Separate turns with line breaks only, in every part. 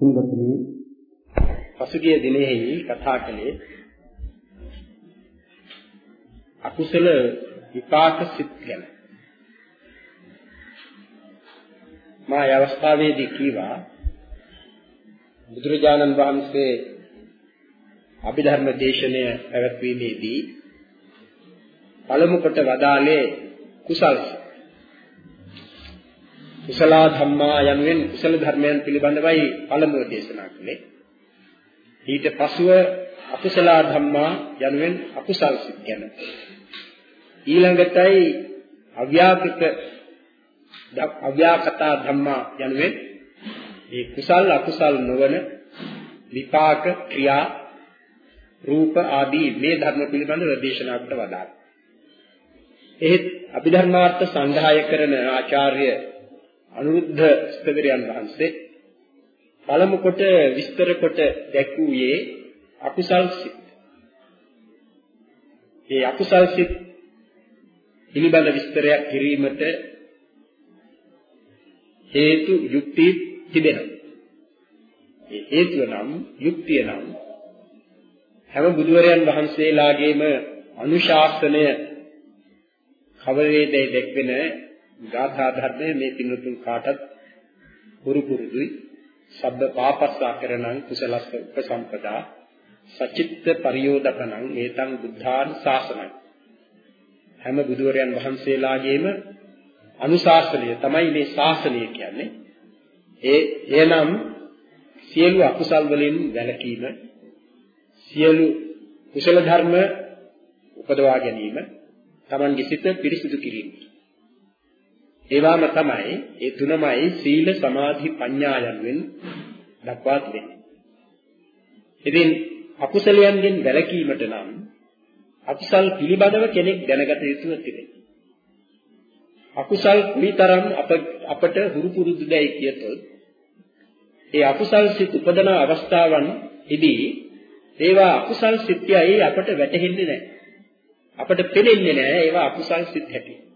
පින්වත්නි පසුගිය දිනෙහි කතා කළේ අකුසල විපාක සිත් ගැන. මා ඒ අවස්ථාවේදී කීවා බුදුරජාණන් වහන්සේ අභිධර්ම දේශනය පැවැත්වීමේදී පළමු කොට වදාළේ කුසල් කුසල ධම්මා යනුවෙන් කුසල ධර්මයන් පිළිබඳවයි පළමුව දේශනා කළේ. ඊට පසුව අකුසල ධම්මා යනුවෙන් අකුසල් සිත් ගැන. ඊළඟටයි අව්‍යාකృత අව්‍යාකතා ධම්මා යනුවෙන් මේ කුසල් අකුසල් නොවන විපාක ක්‍රියා රූප ආදී මේ ධර්ම පිළිබඳව දේශනාකට වදාළා. එහෙත් අභිධර්මාර්ථ සංග්‍රහය කරන ආචාර්ය අනුරුද්ධ ස්තවිරයන් වහන්සේ පළමු කොට විස්තර කොට දැක්වුවේ අකුසල් සිත්. ඒ අකුසල් සිත් පිළිබඳ විස්තරයක් කිරීමට හේතු යුක්ති තිබෙනවා. ඒ හේතුව නම් යුක්තිය නම් හැම බුදුවරයන් වහන්සේලාගේම අනුශාසනය කවරේදයි දැක්වෙන ගාථා ධර්මයේ මේ පින්තුන් කාටත් පුරු පුරුදුයි සබ්බ පාපස්සා කරණං කුසලස්ස උපසම්පදා සචිත්ත පරියෝදකණං ඒතං බුද්ධාන් ශාසනං. හැම බුදුවරයන් වහන්සේලාගේම අනුශාසනය තමයි මේ ශාසනය කියන්නේ. ඒ එනම් සියලු අකුසල් වලින් වැළකීම සියලු කුසල ධර්ම උපදවා ගැනීම Tamange සිත පිරිසිදු කිරීම. ඒවාම තමයි ඒ තුනමයි සීල සමාධි ප්‍රඥා යනුවෙන් දක්වා තිබෙන්නේ. ඉතින් අකුසලයන්ගෙන් වැළකීමට නම් අකුසල් පිළිබඳව කෙනෙක් දැනගත යුතුව තිබෙනවා. අකුසල් කුලිතරම් අප අපට හුරු පුරුදුදයි කියතොත් ඒ අකුසල් සිත් උපදන අවස්ථාවන් ඉදී ඒවා අකුසල් සිත්යයි අපට වැටහෙන්නේ නැහැ. අපට පෙනෙන්නේ නැහැ ඒවා අකුසල් සිත් හැටියට.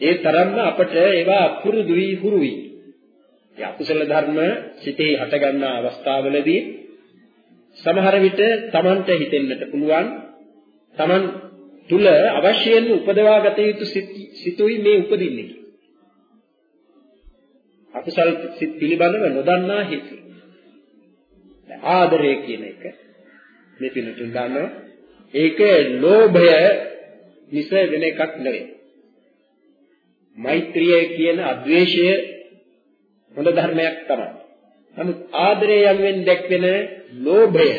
ඒ තරම්ම අපට ඒවා පුරුදුයි හුරුයි. ඒ අකුසල ධර්ම සිතේ හට ගන්නා අවස්ථාවලදී සමහර විට Tamanට හිතෙන්නට පුළුවන් Taman තුල අවශ්‍යයෙන් උපදවා ගත යුතු සිතුයි මේ උපදින්නේ. අකුසල් සිත් පිළිබඳව නොදන්නා හේතු. ආදරය කියන එක මේ පිළිතුරු ගන්නවා. ඒක ලෝභය මිස වෙන එකක් නෙවෙයි. මෛත්‍රිය කියන අද්වේෂය හොඳ ධර්මයක් තමයි. නමුත් ආදරය යනුවෙන් දැක්වෙන ලෝභය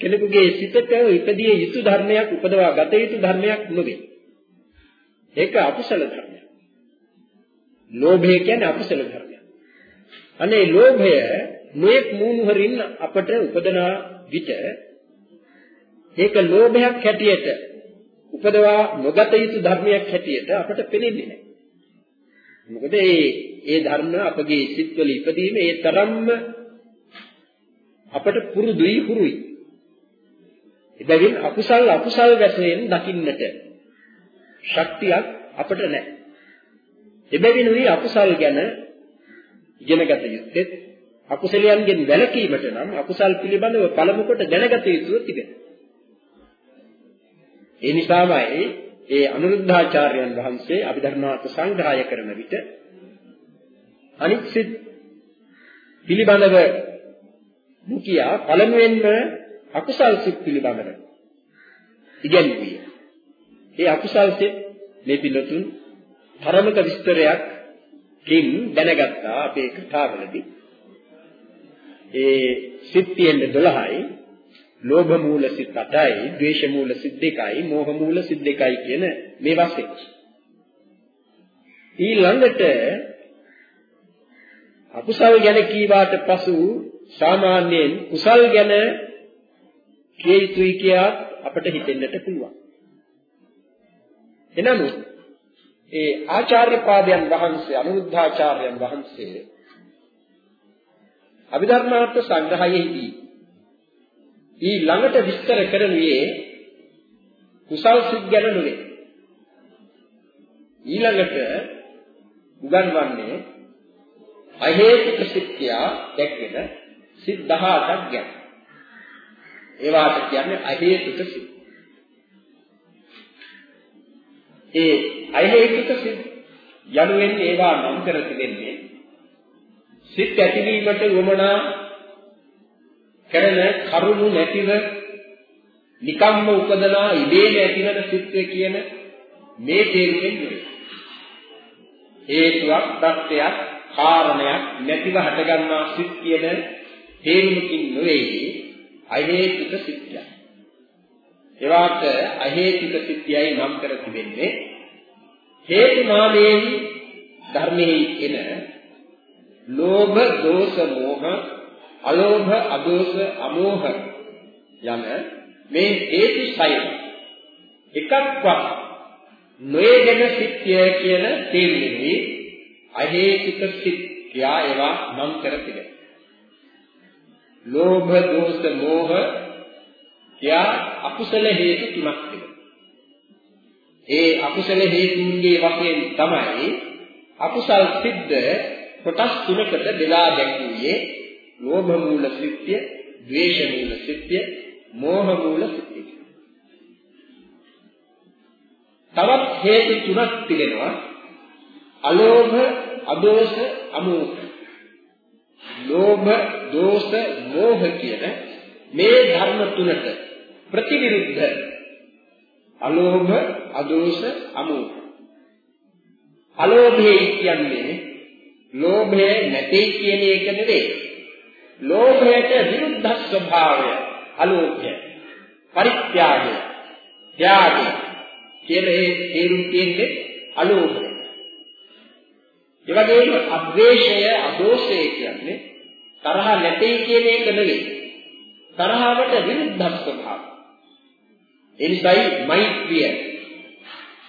කෙනෙකුගේ සිතට ඉපදිය යුතු ධර්මයක් උපදවා ගත යුතු ධර්මයක් නොවේ. ඒක අකුසල ධර්මයක්. ලෝභය කියන්නේ අකුසල ධර්මයක්. අනේ ලෝභය නොඑක් මූණුහරින් අපට උපදනා විට ඒක ලෝභයක් හැටියට උපදවා නොගත යුතු ධර්මයක් හැටියට අපට පෙනෙන්නේ නැහැ. මොකද ඒ ඒ ධර්ම අපගේ සිත්වල ඉපදීම ඒ තරම්ම අපට පුරුදුයි හුරුයි. එබැවින් අකුසල් අකුසල් වශයෙන් දකින්නට ශක්තියක් අපට නැහැ. එබැවින් මේ අකුසල් ගැන ඉගෙනගත යුත්තේ අකුසලයන්ගෙන් වැළකීමට නම් අකුසල් පිළිබඳව පළමු කොට දැනගත යුතුව තිබෙනවා. ඒ නිසාමයි ඒ අනුරුද්ධාචාර්යයන් වහන්සේ අභිධර්මාර්ථ සංග්‍රහය කරන විට අනිත් සිත් පිළිබඳව මුකියා පළමුවෙන්ම අකුසල් සිත් පිළිබඳව ඉගැන්වුවේ. ඒ අකුසල් සිත් මේ පිළිතුන් තරමක විස්තරයක් කින් දැනගත්තා අපේ කතාවලදී. ඒ සිත් තියෙන්නේ 12යි ලෝභ මූල සිත් 8යි, ද්වේෂ මූල සිත් 2යි, මෝහ මූල සිත් 2යි කියන මේ වශයෙන්. ඊළඟට අකුසල් ගැන කීවාට පසු සාමාන්‍යයෙන් කුසල් ගැන කිය යුතුයි කියා අපට හිතෙන්නට පුළුවන්. එනමුත් ඒ ආචාර්ය පාදයන් වහන්සේ අනුරුද්ධාචාර්යයන් වහන්සේ අභිධර්මාර්ථ සංග්‍රහයේදී ඊ ළඟට විස්තර කරනුයේ කුසල් සිත් ගැන නෙවෙයි. ඊළඟට උගන්වන්නේ අහේතුක සිත්‍යා දැක්වෙන සිත් 18ක් ගැන. ඒවාට කියන්නේ අහේතුක සිත්. ඒ අහේතුක සිත් යනුවෙන් ඒවා නම් කර තිබෙන්නේ සිත් ඇතිවීමට වමනා කරන කරුණු නැතිව නිකම්ම උපදනා ඉබේම ඇතිවන සිත්ය කියන මේ තේරුමෙන් නෙවෙයි. හේතුවක්, தත්ත්වයක්, කාරණයක් නැතිව හටගන්නා සිත් කියන තේරුමකින් නෙවෙයි අහේතුක සිත්ය. ඒවාට අහේතුක සිත්යයි නම් කර තිබෙන්නේ හේතු නාමයෙන් ධර්මයේ එන ලෝභ, දෝෂ, මෝහ, අලෝභ, අදෝෂ, අමෝහ යන මේ හේතු සය එකක්වත් නොයගෙන සිත්ය කියන තේරුමේ අහේතුක සිත් කියා ඒවා නම් කර තිබෙනවා. ලෝභ, දෝෂ, මෝහ කියා අකුසල හේතු තුනක් තිබෙනවා. ඒ අකුසල හේතුන්ගේ වශයෙන් තමයි අකුසල් සිද්ද කොටස් තුනකට බෙදා දැක්වුවේ ලෝභ මූල සිත්ය, ද්වේෂ මූල සිත්ය, මෝහ මූල සිත්ය. තවත් හේතු තුනක් තිබෙනවා. අලෝභ, අදෝෂ, අමෝහ. ලෝභ, දෝෂ, මෝහ කියන මේ ධර්ම තුනට ප්‍රතිවිරුද්ධ අලෝභ, අදෝෂ, අමෝහ. අලෝභය කියන්නේ ලෝභය නැtei කියන එක නෙවෙයි. ලෝභයට විරුද්ධ ස්වභාවය අලෝභය. පරිත්‍යාගය. ත්‍යාගය කියන ඒ තේරුම් තියෙන්නේ අලෝභය. ඒ වගේම අද්වේෂය, අදෝෂය කියන්නේ තරහ නැtei කියන එක නෙවෙයි. තරහවට විරුද්ධ ස්වභාවය. ඒ නිසායි මෛත්‍රිය.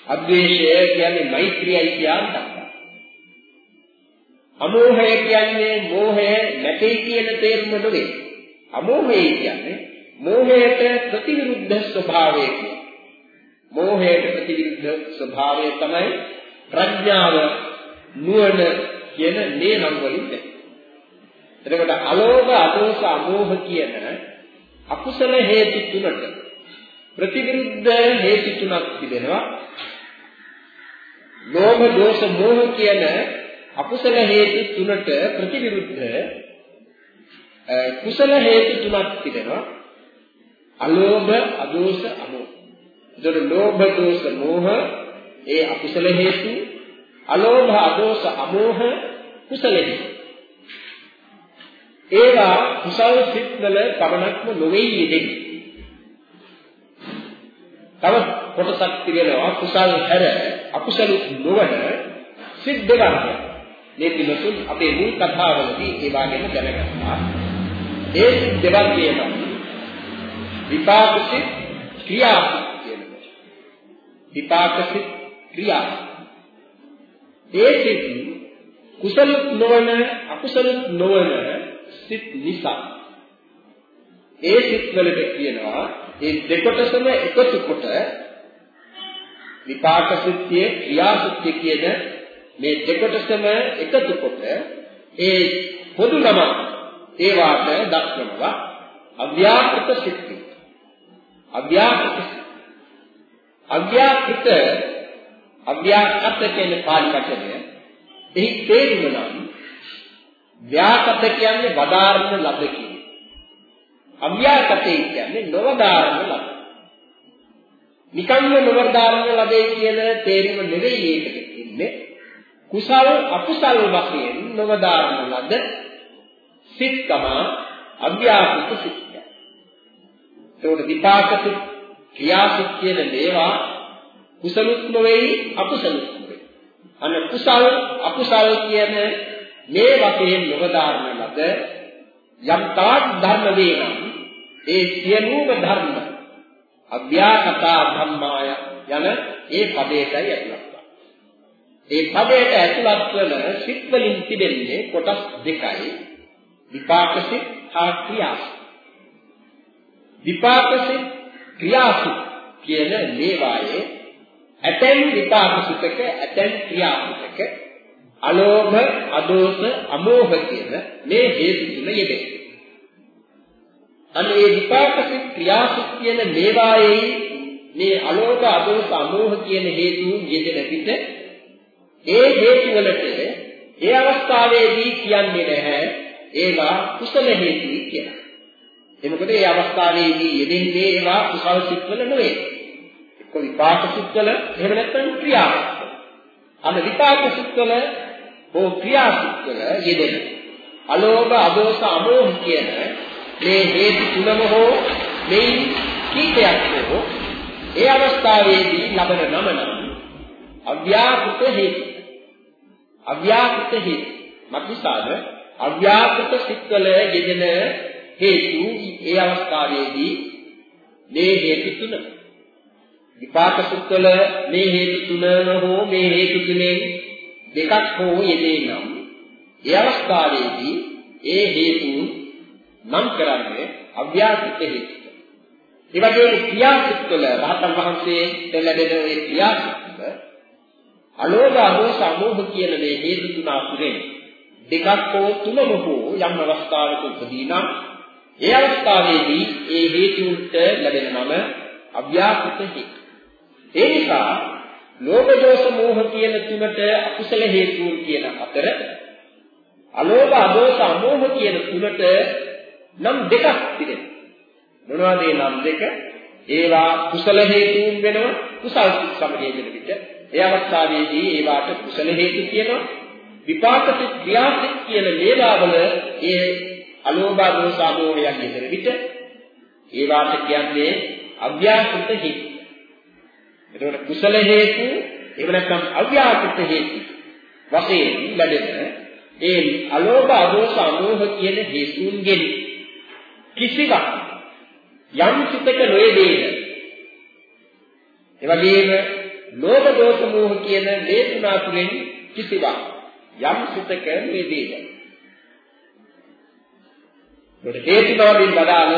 අද්වේෂය කියන්නේ මෛත්‍රියයි කියන්නේ අමෝහය කියන්නේ මෝහය නැtei කියන තේරුම නෙවෙයි. අමෝහය කියන්නේ මෝහයට ප්‍රතිවිරුද්ධ ස්වභාවය මෝහයට ප්‍රතිවිරුද්ධ ස්වභාවය තමයි ප්‍රඥාව නුවණ කියන මේ නම් වලින් දැක්වෙන්නේ. එතකොට අලෝභ අදෝස අමෝහ කියන අකුසල හේතු තුනට ප්‍රතිවිරුද්ධ හේතු තුනක් තිබෙනවා. ලෝභ දෝෂ මෝහ කියන අකුසල හේතු තුනට ප්‍රතිවිරුද්ධ කුසල හේතු තුනක් තිබෙනවා. අලෝභ අදෝෂ අමෝහ. එතකොට ලෝභ දෝෂ මෝහ ඒ අකුසල හේතු අලෝභ අදෝෂ අමෝහ කුසල හේතු. ඒවා කුසල් සිත්වල පමණක්ම නොවේ යෙදෙන්නේ. තව කොටසක් තිබෙනවා. කුසල් හැර අකුසල නොවන සිත් දෙකක්. මේ පිළිතුන් අපේ මුල් කතාවලදී ඒ වගේම දැනගන්නවා. ඒ දෙවන් කියනවා. විපාකසිත ක්‍රියාසිත කියනවා. විපාකසිත ක්‍රියා. ඒ සිත් කුසල නොවන අකුසල නොවන සිත් නිසා ඒ සිත් වලට කියනවා ඒ දෙකොටසම එකතු කොට විපාක සිත්යේ ක්‍රියා සිත්ය කියන මේ දෙකොටසම එකතු කොට ඒ පොදු නම ඒ වාට දක්වනවා අව්‍යාකෘත සිත්. අව්‍යාකෘත අව්‍යාකෘත අව්‍යාකෘත කියන පාලි වචනය එහි තේරුම නම් ව්‍යාකෘත කියන්නේ වදාරන ලද කියන්නේ. අව්‍යාකෘතේ කියන්නේ නොවදාරන ලද. නිකම්ම නොවදාරන ලදේ කියන තේරුම නෙවෙයි ඒකට ඉන්නේ. කුසල් අකුසල් වශයෙන් නොවදාරන ලද සිත් තමයි අභ්‍යාසිත සිත්. ඒකට විපාක සිත් ක්‍රියා සිත් කියන මේවා කුසලුත් නොවේයි අකුසලුත් නොවේයි. අන කුසල් අකුසල් කියන මේ වශයෙන් නොවදාරන ලද යම් තාක් ධර්ම වේනම් ඒ සියලුම ධර්ම අභ්‍යාකතා ධම්මාය යන ඒ පදයටයි ඇතුළත්. ඒ පදයට ඇතුළත් වන සිත් වලින් තිබෙන්නේ කොටස් දෙකයි විපාක සිත් හා ක්‍රියා සිත්. විපාක සිත් ක්‍රියා සිත් කියන මේවායේ ඇතැම් විපාක සිතක ඇතැම් ක්‍රියා සිතක අලෝභ, අදෝස, අමෝහ කියන මේ හේතු තුන යෙදෙයි. අනේ විපාකසිත ක්‍රියාසිත කියන මේවායේ මේ අලෝභ, අදෝස, අමෝහ කියන හේතු යෙදෙන විට ඒ හේතු වලට ඒ අවස්ථාවේදී කියන්නේ නැහැ ඒවා කුසල හේතුයි කියලා. ඒ මොකද ඒ අවස්ථාවේදී යෙදෙන්නේ ඒවා කුසල සිත්වල නෙවෙයි. එක්ක විපාක සිත්වල එහෙම නැත්නම් ක්‍රියා. අන්න විපාක සිත්වල හෝ ක්‍රියා සිත්වල යෙදෙන අලෝභ අදෝස අමෝහ කියන මේ හේතු තුනම හෝ මේ කීපයක් හෝ ඒ අවස්ථාවේදී ලබන නම නම් අව්‍යාකෘත හේතු. අව්‍යාකෘත හේතු. මක්නිසාද අව්‍යාකෘත සිත්වල යෙදෙන හේතු ඒ අවස්ථාවේදී මේ හේතු තුන විපාක සුත්තල මේ හේතු තුන හෝ මේ හේතු තුනෙන් දෙකක් හෝ යෙදේ නම් ඒ අවස්ථාවේදී ඒ හේතු නම් කරන්නේ අව්‍යාකෘත හේතු. ඒ වගේම ක්‍රියාසිටවල රහතන් වහන්සේ දෙලැබෙන ඒ ක්‍රියාසිටව අලෝභ අදෝස අමෝහ කියන මේ හේතු තුන අතුරෙන් දෙකක් හෝ තුනම හෝ යම් අවස්ථාවක උපදී නම් ඒ අවස්ථාවේදී ඒ හේතුන්ට ලැබෙන නම අව්‍යාකෘත හේතු. ඒ නිසා ලෝභ දෝෂ මෝහ කියන තුනට අකුසල හේතුන් කියන අතර අලෝභ අදෝෂ අමෝහ කියන තුනට නම් දෙකක් තිබෙනවා. මොනවද මේ නම් දෙක? ඒවා කුසල හේතුන් වෙනවා කුසල් සමගයේ වෙන විට ඒ අවස්ථාවේදී ඒවාට කුසල හේතු කියනවා විපාක ක්‍රියාසික කියන මේවාවල ඒ අලෝභ දෝෂ අමෝහයන් ඉදිර විට ඒවාට කියන්නේ අව්‍යාකෘත හේතු. එතකොට කුසල හේතු එහෙම නැත්නම් අව්‍යාකෘත හේතු වශයෙන් ලැබෙන ඒ අලෝභ අදෝෂ අමෝහ කියන හේතුන්ගෙන් කිසිවක් යම් සිතක නොයේදේද ඒ වගේම ලෝභ දෝෂ මෝහ කියන මේ තුන අතුරෙන් කිසිවක් යම් සිතක නොයේදේද ඒකට හේතු බවමින් බදාන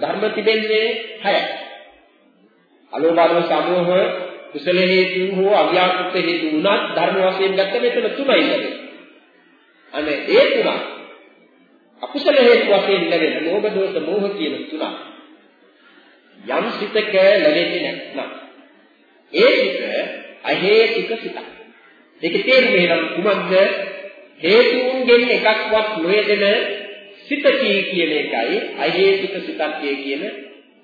ධර්ම තිබෙන්නේ හයයි. අලෝභාව සමෝහ කුසල හේතු හෝ අව්‍යාකෘත හේතු උනත් ධර්ම වශයෙන් ගත්ත මෙතන තුනයි ලැබෙන්නේ. අනේ ඒ තුන අකුසල හේතු වශයෙන් ලැබෙන ලෝභ දෝෂ මෝහ කියන තුන යම් සිතක ලැබෙන්නේ නැත්නම් ඒ සිත අහේතුක සිතක්. ඒකේ තේරුම එනම් කුමක්ද හේතුන්ගෙන් එකක්වත් නොයෙදෙන සිතකී කියන එකයි අහේතුක සිතක්කේ කියන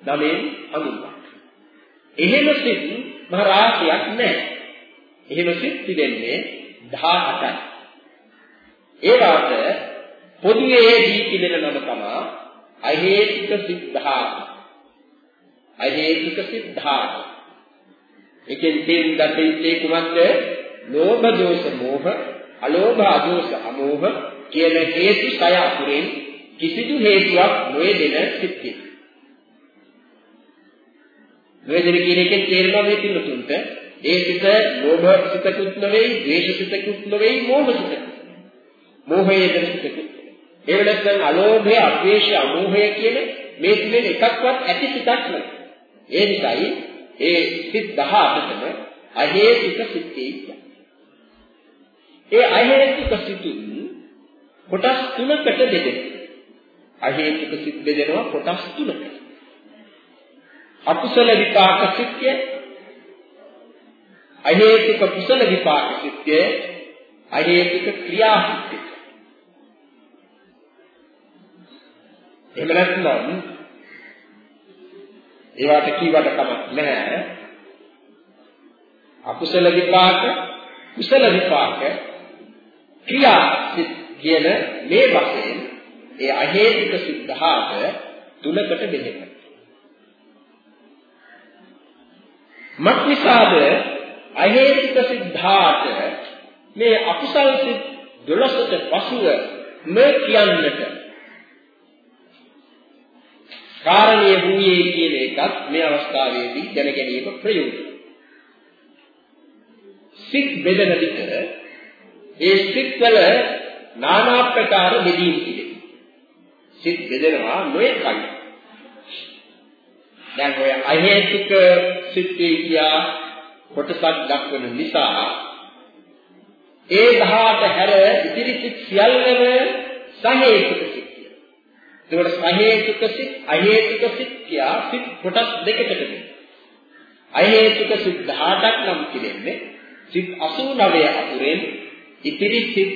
නමෙන් හඳුන්වන්නේ. එහෙම සිත් මහ රාශියක් නැහැ. එහෙම සිත් තිබෙන්නේ 18යි. ඒවාට පොදුවේ දී තිබෙන නම තමයි අහේතුක සිද්ධාත. අහේතුක සිද්ධාත. එකෙන් තේරුම් ගත යුත්තේ කුමක්ද? ලෝභ දෝෂ මෝහ, අලෝභ අදෝෂ අමෝහ කියන හේතු සය අතුරෙන් කිසිදු හේතුවක් නොයෙදෙන සිත්කේ. නොයෙදෙන කියන එකෙන් තේරෙනවා මේ පින්නතුන්ට ඒ සිත ලෝභ සිතකුත් නෙවෙයි, ද්වේෂ සිතකුත් නෙවෙයි, මෝහ සිතකුත්. මෝහයේ දෙන සිතකුත්. ඒ වෙනත්නම් අලෝභය, අද්වේෂය, අමෝහය කියන මේ තුනෙන් එකක්වත් ඇති සිතක් නෙවෙයි. ඒ නිසායි ඒ සිත් 18ටම අහේතුක සිත් කියන්නේ. ඒ අහේතුක සිතුන් කොටස් තුනකට බෙදෙනවා. අහේතුක සිත් බෙදෙනවා කොටස් තුනකට. අකුසල විපාක සිත්ය අහේතුක කුසල විපාක සිත්ය අහේතුක ක්‍රියා සිත්ය. එහෙම නැත්නම් ඒවට කීවට කමක් නැහැ. අකුසල විපාක කුසල විපාක ක්‍රියා සිත් කියන මේ වශයෙන් ඒ අහේතුක සිද්ධාත තුනකට බෙදෙනවා. මක්නිසාද අහේතුක සිද්ධාත මේ අකුසල් සිත් 12ට පසුව මේ කියන්නට කාරණීය වූයේ කියන එකත් මේ අවස්ථාවේදී දැන ගැනීම ප්‍රයෝජනයි. සිත් බෙදෙන විට ඒ සිත් වල নানা ප්‍රකාර බෙදීම් තිබෙනවා. සිත් බෙදෙනවා නොයෙක්යි. දැන් ඔය අහේතුක සිත්ේ කියා කොටසක් දක්වන නිසා ඒ 18 හැර ඉතිරි සිත් සියල්ලම සහේතුක සිත් කියලා. ඒකට සහේතුක සිත්, අහේතුක සිත් කියා සිත් කොටස් දෙකකට බෙදෙනවා. අහේතුක සිත් 18ක් නම් කියෙන්නේ සිත් 89 අතුරෙන් ඉතිරි සිත්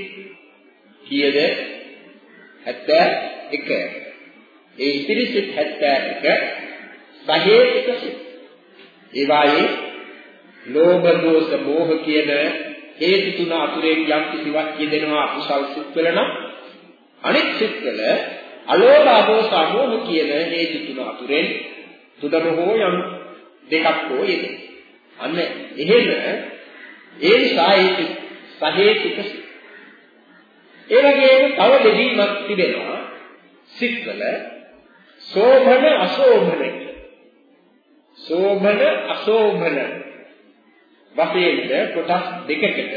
කීයද 71. ඒ ඉතිරි සිත් 71 සහේතුක සිත්. ඒ වායේ ලෝභ දෝෂ මෝහ කියන හේතු තුන අතුරෙන් යම් කිසිවක් යෙදෙනවා අකුසල් සිත්වල නම් අනෙක් සිත්වල අලෝභ අදෝස අමෝහ කියන හේතු තුන අතුරෙන් තුනම හෝ යම් දෙකක් හෝ යෙදෙන. අන්න එහෙම ඒ නිසා ඒ සහේතුක සිත්. ඒ වගේම තව දෙවීමක් තිබෙනවා සිත්වල සෝභන අසෝභන සෝභන අසෝභන වශයෙන්ද කොටස් දෙකකට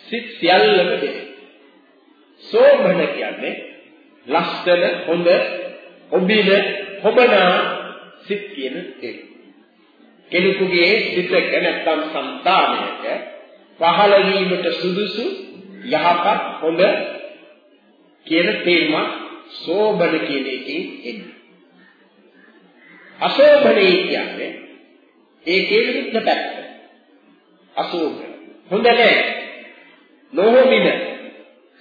සිත් සියල්ලම දෙන්නේ. සෝභන කියන්නේ ලස්සන හොඳ ඔබින හොබනා සිත් කියන එක. කෙනෙකුගේ සිතක නැත්තම් సంతානයක පහළ වීමට සුදුසු යහපත් හොඳ කියන තේම සෝබන කියන එකෙන් එන්නේ. අසෝබනේ කියන්නේ ඒකේ විරුද්ධ පැත්ත. අසෝබ. හොඳ නැහැ. නොහොමින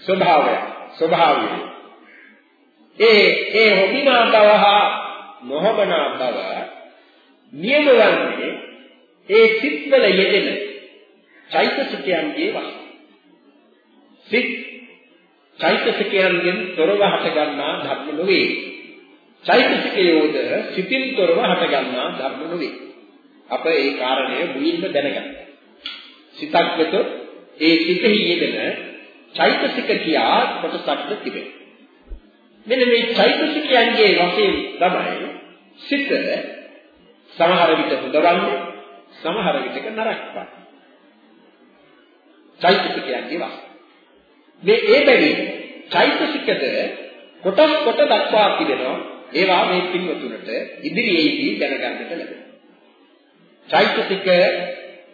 ස්වභාවය ස්වභාවය. ඒ ඒ හොමිනා බව හා නොහොමනා බව නියම වන්නේ ඒ සිත්වල යෙදෙන චෛතසිකයන්ගේ වස්තු. සිත් චෛතසිකයන්ගෙන් තොරව හට ගන්නා ධර්ම නොවේ. චෛතසිකයෝද සිතින් තොරව හට ගන්නා ධර්ම නොවේ. අප ඒ කාරණය මුලින්ම දැනගන්න. සිතක් වෙත ඒ සිතෙහි යෙදෙන චෛතසික කියා කොටසක්ද තිබේ. මෙන්න මේ චෛතසිකයන්ගේ වශයෙන් තමයි සිත සමහර විට හොදවන්නේ සමහර විටක නරකපත්. චෛතසිකයන්ගේ වශයෙන්. මේ ඒ බැවින් චෛතසිකද කොටස් කොට දක්වා තිබෙනවා ඒවා මේ පින්වතුන්ට ඉදිරියේදී දැනගන්නට ලැබෙනවා. චෛතසික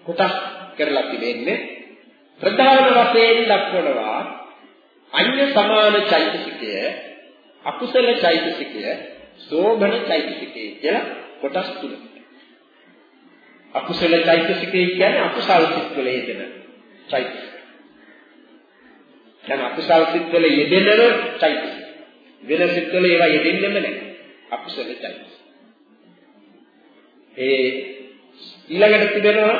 කොටස් කරලා තිබෙන්නේ ප්‍රධාන වශයෙන් දක්වනවා අන්‍ය සමාන චෛතසිකය අකුසල චෛතසිකය සෝභන චෛතසිකය කියලා කොටස් තුනක්. අකුසල චෛතසිකය කියන්නේ අකුසල් සිත් වල යෙදෙන චෛතසික. දැන් අකුසල් සිත් වල යෙදෙනව චෛතසික. වෙන සිත් වල ඒවා යෙදෙන්නෙම නැහැ. අකුසල චෛතසික. ඒ ඊළඟට තිබෙනවා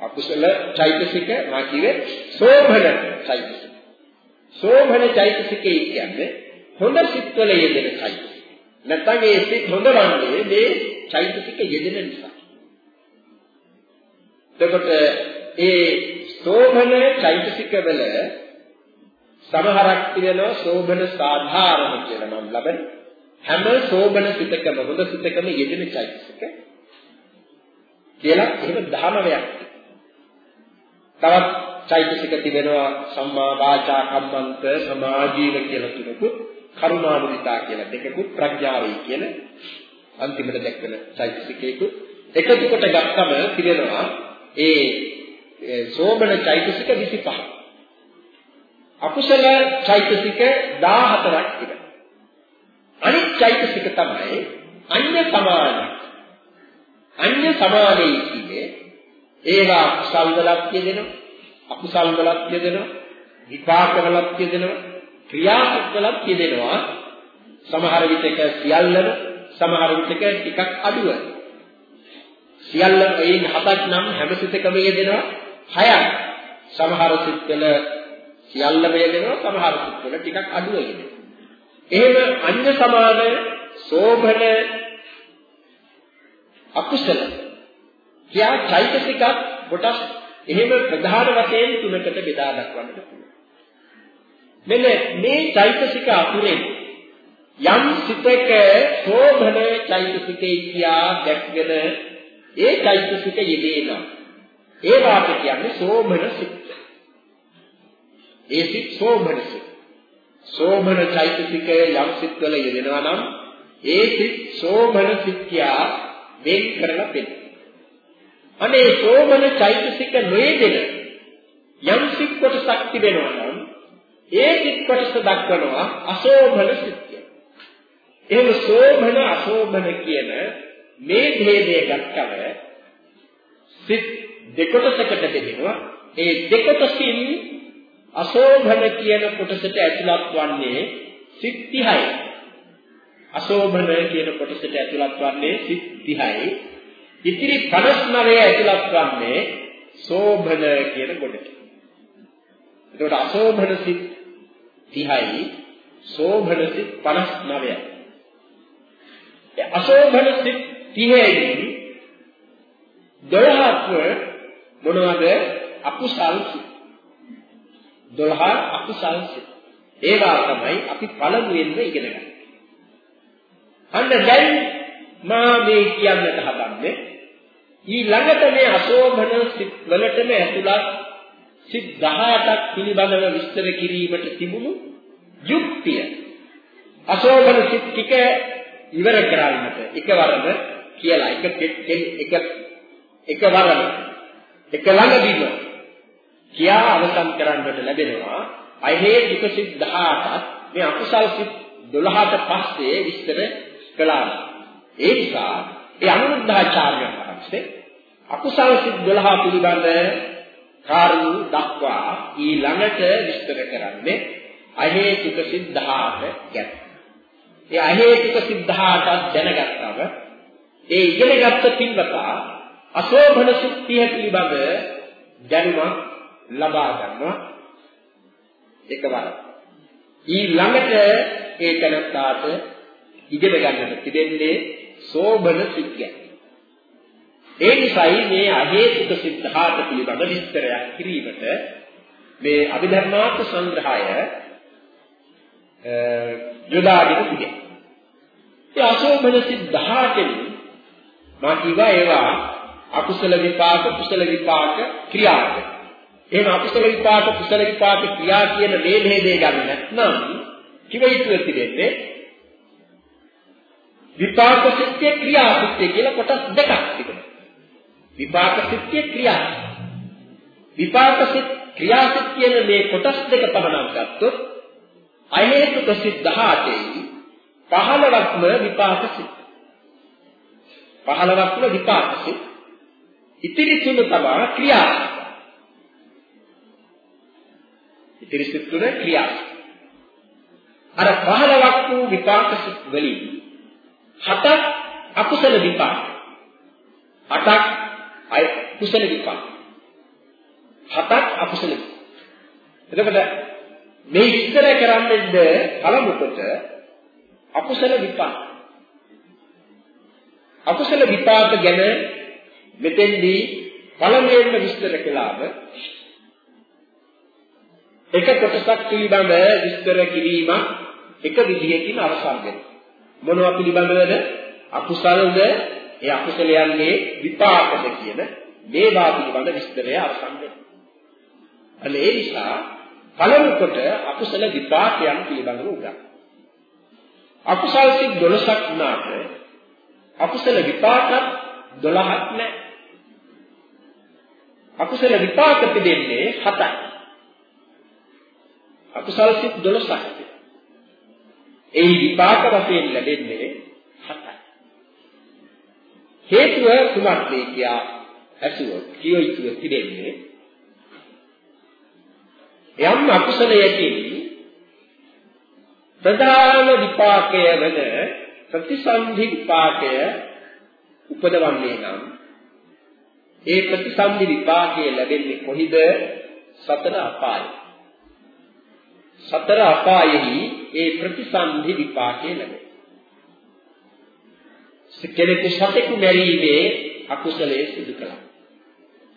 අකුසල චෛතසික මා කිව්වේ සෝභන චෛතසික. සෝභන චෛතසිකේ කියන්නේ හොඳ සිත්වල යෙදෙන චෛතසික. නැත්නම් ඒ සිත් හොඳවන්නේ මේ චෛතසික යෙදෙන නිසා. එතකොට ඒ සෝභන චෛතසික වල සමහරක් තියෙනවා සෝභන සාධාරණ කියලා නම් ලබන හැම සෝභන සිතකම හොඳ සිතකම යෙදෙන චෛතසික කියලා එහෙම 19ක් තවත් චෛතසික තිබෙනවා සම්මා වාචා කම්මන්ත සමාජීව කියලා තුනකුත් කරුණාමුදිතා කියලා දෙකකුත් ප්‍රඥාවයි කියන අන්තිමට දැක්වෙන චෛතසිකයකුත් එකතු කොට ගත්තම තිබෙනවා ඒ සෝබන චෛතසික 25 අකුසල චෛතසික 14ක් තිබෙනවා අනිත් චෛතසික තමයි අන්‍ය සමාන අන්‍ය සමානයි කියන්නේ ඒවා කුසල් වලක් යෙදෙනවා. අකුසල් වලක් යෙදෙනවා විපාක වලක් යෙදෙනවා ක්‍රියාත්මක වලක් යෙදෙනවා. සමහර විටක සියල්ලම සමහර විටක ටිකක් අඩුව සියල්ලම එයින් හතක් නම් හැම සිතකම යෙදෙනවා. හයක් සමහර සිත්වල සියල්ලම යෙදෙනවා සමහර සිත්වල ටිකක් අඩුව යෙදෙනවා එහෙම අන්‍ය සමාන සෝභන අකුසල කියා චෛතසිකක් කොටස් එහෙම ප්‍රධාන වශයෙන් තුනකට බෙදා දක්වන්නට පුළුවන්. මෙන්න මේ චෛතසික අතුරෙන් යම් සිතක සෝභන චෛතසිකේ කියා දැක්ගෙන ඒ චෛතසික යෙදේනවා. ඒ වාට කියන්නේ සෝභන සිත්. ඒ සිත් සෝභන සිත්. සෝභන චෛතසිකය යම් සිත්වල යෙදෙනවා නම් ඒ සිත් සෝභන සිත් කියා වෙන් කරලා පෙන්නනවා. අනේ සෝමන චෛතසික නොයේදෙන යම් සිත් කොටසක් තිබෙනවා නම් ඒ සිත් කොටස දක්වනවා අසෝමන සිත්ය. එහෙම සෝමන අසෝමන කියන මේ භේදය ගත්තම සිත් දෙකොටසකට බෙදෙනවා. ඒ දෙකොටසින් අසෝභන කියන කොටසට ඇතුළත් වන්නේ සිත් 30යි. අසෝභන කියන කොටසට ඇතුළත් වන්නේ සිත් 30යි. ඉතිරි 59 ඇතුළත් වන්නේ සෝභන කියන කොටස. එතකොට අසෝභන සිත් 30යි සෝභන සිත් 59යි. ඒ අසෝභන සිත් 30යි 12ක්ව මොනවද අකුසල් සිත් 12 අකුසල් සිත් ඒවා තමයි අපි පළමුවෙන්ම ඉගෙන ගන්න. අන්න දැන් මා මේ කියන්නට හදන්නේ ඊළඟට මේ අශෝභන සිත් වලටම ඇතුළත් සිත් 18ක් පිළිබඳව විස්තර කිරීමට තිබුණු යුක්තිය. අශෝභන සිත් ටික ඉවර කරන්නට එකවරම කියලා එක එක එකවරම එක ළඟදීම කියා අවසන් කරන්නට ලැබෙනවා අහේතුක සිත් 18ත් මේ අකුසල් සිත් 12ට පස්සේ විස්තර කළා. ඒ නිසා ඒ අනුරුද්ධාචාර්යයන් වහන්සේ අකුසල් සිත් 12 පිළිබඳ කාරණු දක්වා ඊළඟට විස්තර කරන්නේ අහේතුක සිත් 18 ගැන. ඒ අහේතුක සිත් 18ත් දැනගත්තම ඒ ඉගෙනගත්ත පින්වතා අශෝභන සිත් 30 පිළිබඳ දැනුමක් ලබා ගන්නවා එකවර. ඊළඟට ඒ තනත්තාට ඉගෙන ගන්නට තිබෙන්නේ සෝබන සිත්ය. ඒ නිසායි මේ අහේතුක සිද්ධාත පිළිබඳ විස්තරයක් කිරීමට මේ අභිධර්මාර්ථ සංග්‍රහය යොදාගෙන තිබේ. ඒ අසෝබන සිද්ධාතෙන් මා කිව්වා ඒවා අකුසල විපාක කුසල විපාක ක්‍රියාක. එහෙනම් අකුසල විපාක කුසල විපාක ක්‍රියා කියන මේ ભેදේ ගන්න නැත්නම් කිව යුතුද තිබෙන්නේ විපාක සිත්‍ය ක්‍රියා සිත්‍ය කියලා කොටස් දෙකක් තිබෙනවා. විපාක සිත්‍ය ක්‍රියා. විපාක සිත් ක්‍රියා සිත් කියන මේ කොටස් දෙක පමණක් ගත්තොත් අහේතුක සිත් 18යි 15ක්ම විපාක සිත්. 15ක්ම විපාක සිත්. ඉතිරි තුන තමයි ක්‍රියා. ඉතිරි සිත් තුන ක්‍රියා. අර 15ක් වූ විපාක සිත් වලින් හතක් අකුසල විපාක. හතක් අය කුසල විපාක. හතක් අකුසල. එතකොට මේ විස්තර කරන්නේද පළමු කොට අකුසල විපාක. අකුසල විපාක ගැන මෙතෙන්දී පළමුවෙන්ම විස්තර කළාම එක කොටසක් පිළිබඳ විස්තර කිරීම එක විදිහකින් අවසන් වෙනවා. මොනවා පිළිබඳවද? අකුසලද ඒ අකුසලයන්ගේ විපාකද කියන මේවා පිළිබඳ විස්තරය අවසන් වෙනවා. අන්න ඒ නිසා පළමු කොට අකුසල විපාකයන් පිළිබඳව උගන්වනවා. අකුසල් සිත් 12ක් වුණාට අකුසල විපාක 12ක් නැහැ. අකුසල විපාක දෙන්නේ 7යි. අකුසල් සිත් 12ක්. ඒ විපාක වශයෙන් ලැබෙන්නේ හතයි. හේතුව කුමක්ද කියා ඇසුවොත් කිය යුතුව තිබෙන්නේ. යම් අකුසලයකින් ප්‍රධාන විපාකය වන ප්‍රතිසන්ධි විපාකය උපදවන්නේ නම් ඒ ප්‍රතිසන්ධි විපාකය ලැබෙන්නේ කොහිද? සතර අපායේ. සතර අපායෙහි ඒ ප්‍රතිසන්ධි විපාකේ ලැබේ. කෙනෙකු සතෙකු මැරීමේ අකුසලයේ සිදු කළා.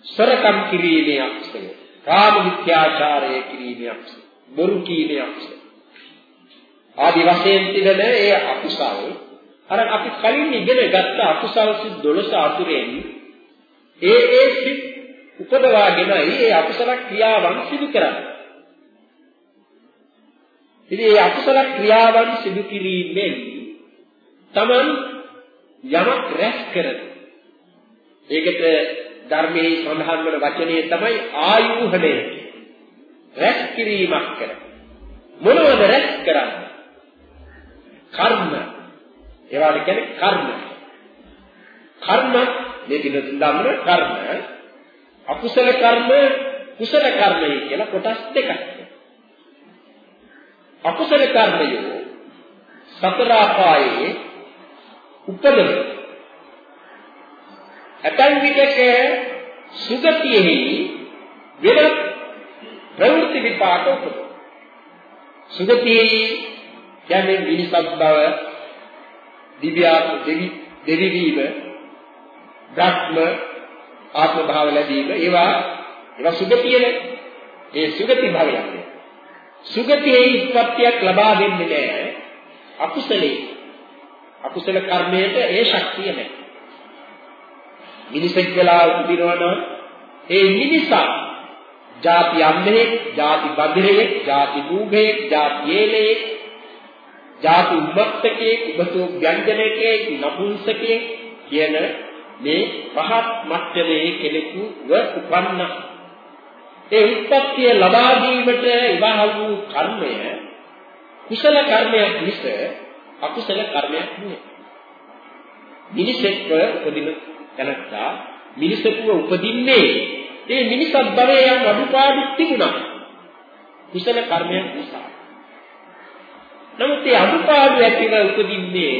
සරකම් කිරීමේ අකුසලය. කාම විත්‍යාචාරය කිරීමේ අකුසලය. බොරු කීමේ අකුසලය. ආදි වශයෙන් තිබෙන ඒ අකුසල් අර අපි කලින් ඉගෙන ගත්ත අකුසල් සිත් 12 අතුරෙන් ඒ ඒ සිත් උපදවාගෙනයි ඒ අකුසල ක්‍රියාවන් සිදු කරන්නේ. ඉතින් මේ අකුසල ක්‍රියාවන් සිදු කිරීමෙන් Taman යමක් රැස් කරන. ඒකට ධර්මයේ සඳහන් වන වචනේ තමයි ආයුහණය. රැස් කිරීමක් කර. මොනවද රැස් කරන්නේ? කර්ම. ඒවාට කියන්නේ කර්ම. කර්ම මේ දින දම්න කර්ම අකුසල කර්ම කුසල කර්මය කියලා කොටස් දෙකක්. අකුසල කර්මය සතර අපායේ උපදව. ඇතන් විටක සුගතියෙහි වෙන ප්‍රවෘත්ති විපාක උපදව. සුගතියෙහි කියන්නේ මිනිසත් බව දිව්‍යාත්ම දෙවි දෙවි වීම ධර්ම ආත්ම භාව ලැබීම ඒවා ඒවා සුගතියනේ. ඒ සුගති භවයක් සුගතියේ ඉස්පත්තියක් ලබා දෙන්නේ නැහැ. අකුසලේ. අකුසල කර්මයට ඒ ශක්තිය නැහැ. මිනිසෙක් වෙලා උපදිනවනම් ඒ මිනිසා ಜಾති අම්මේ ಜಾති බදිරේ ಜಾති භූගේ ಜಾති ඒලේ ಜಾති උම්මත්තකේ උබතෝ ව්‍යංජනකේ නපුංසකේ කියන මේ පහත් මට්ටමේ කෙනෙකුව උපන්නා. ඒ උත්පත්තිය ලබා දීමට ඉවහල් වූ කර්මය කුසල කර්මයක් මිස අකුසල කර්මයක් නෙවෙයි. මිනිසෙක්ව උපදින තැනත්තා මිනිසෙකුව උපදින්නේ ඒ මිනිසත් භවයේ යම් අඩුපාඩු තිබුණා. කුසල කර්මයක් නිසා. නමුත් ඒ අඩුපාඩු ඇතිව උපදින්නේ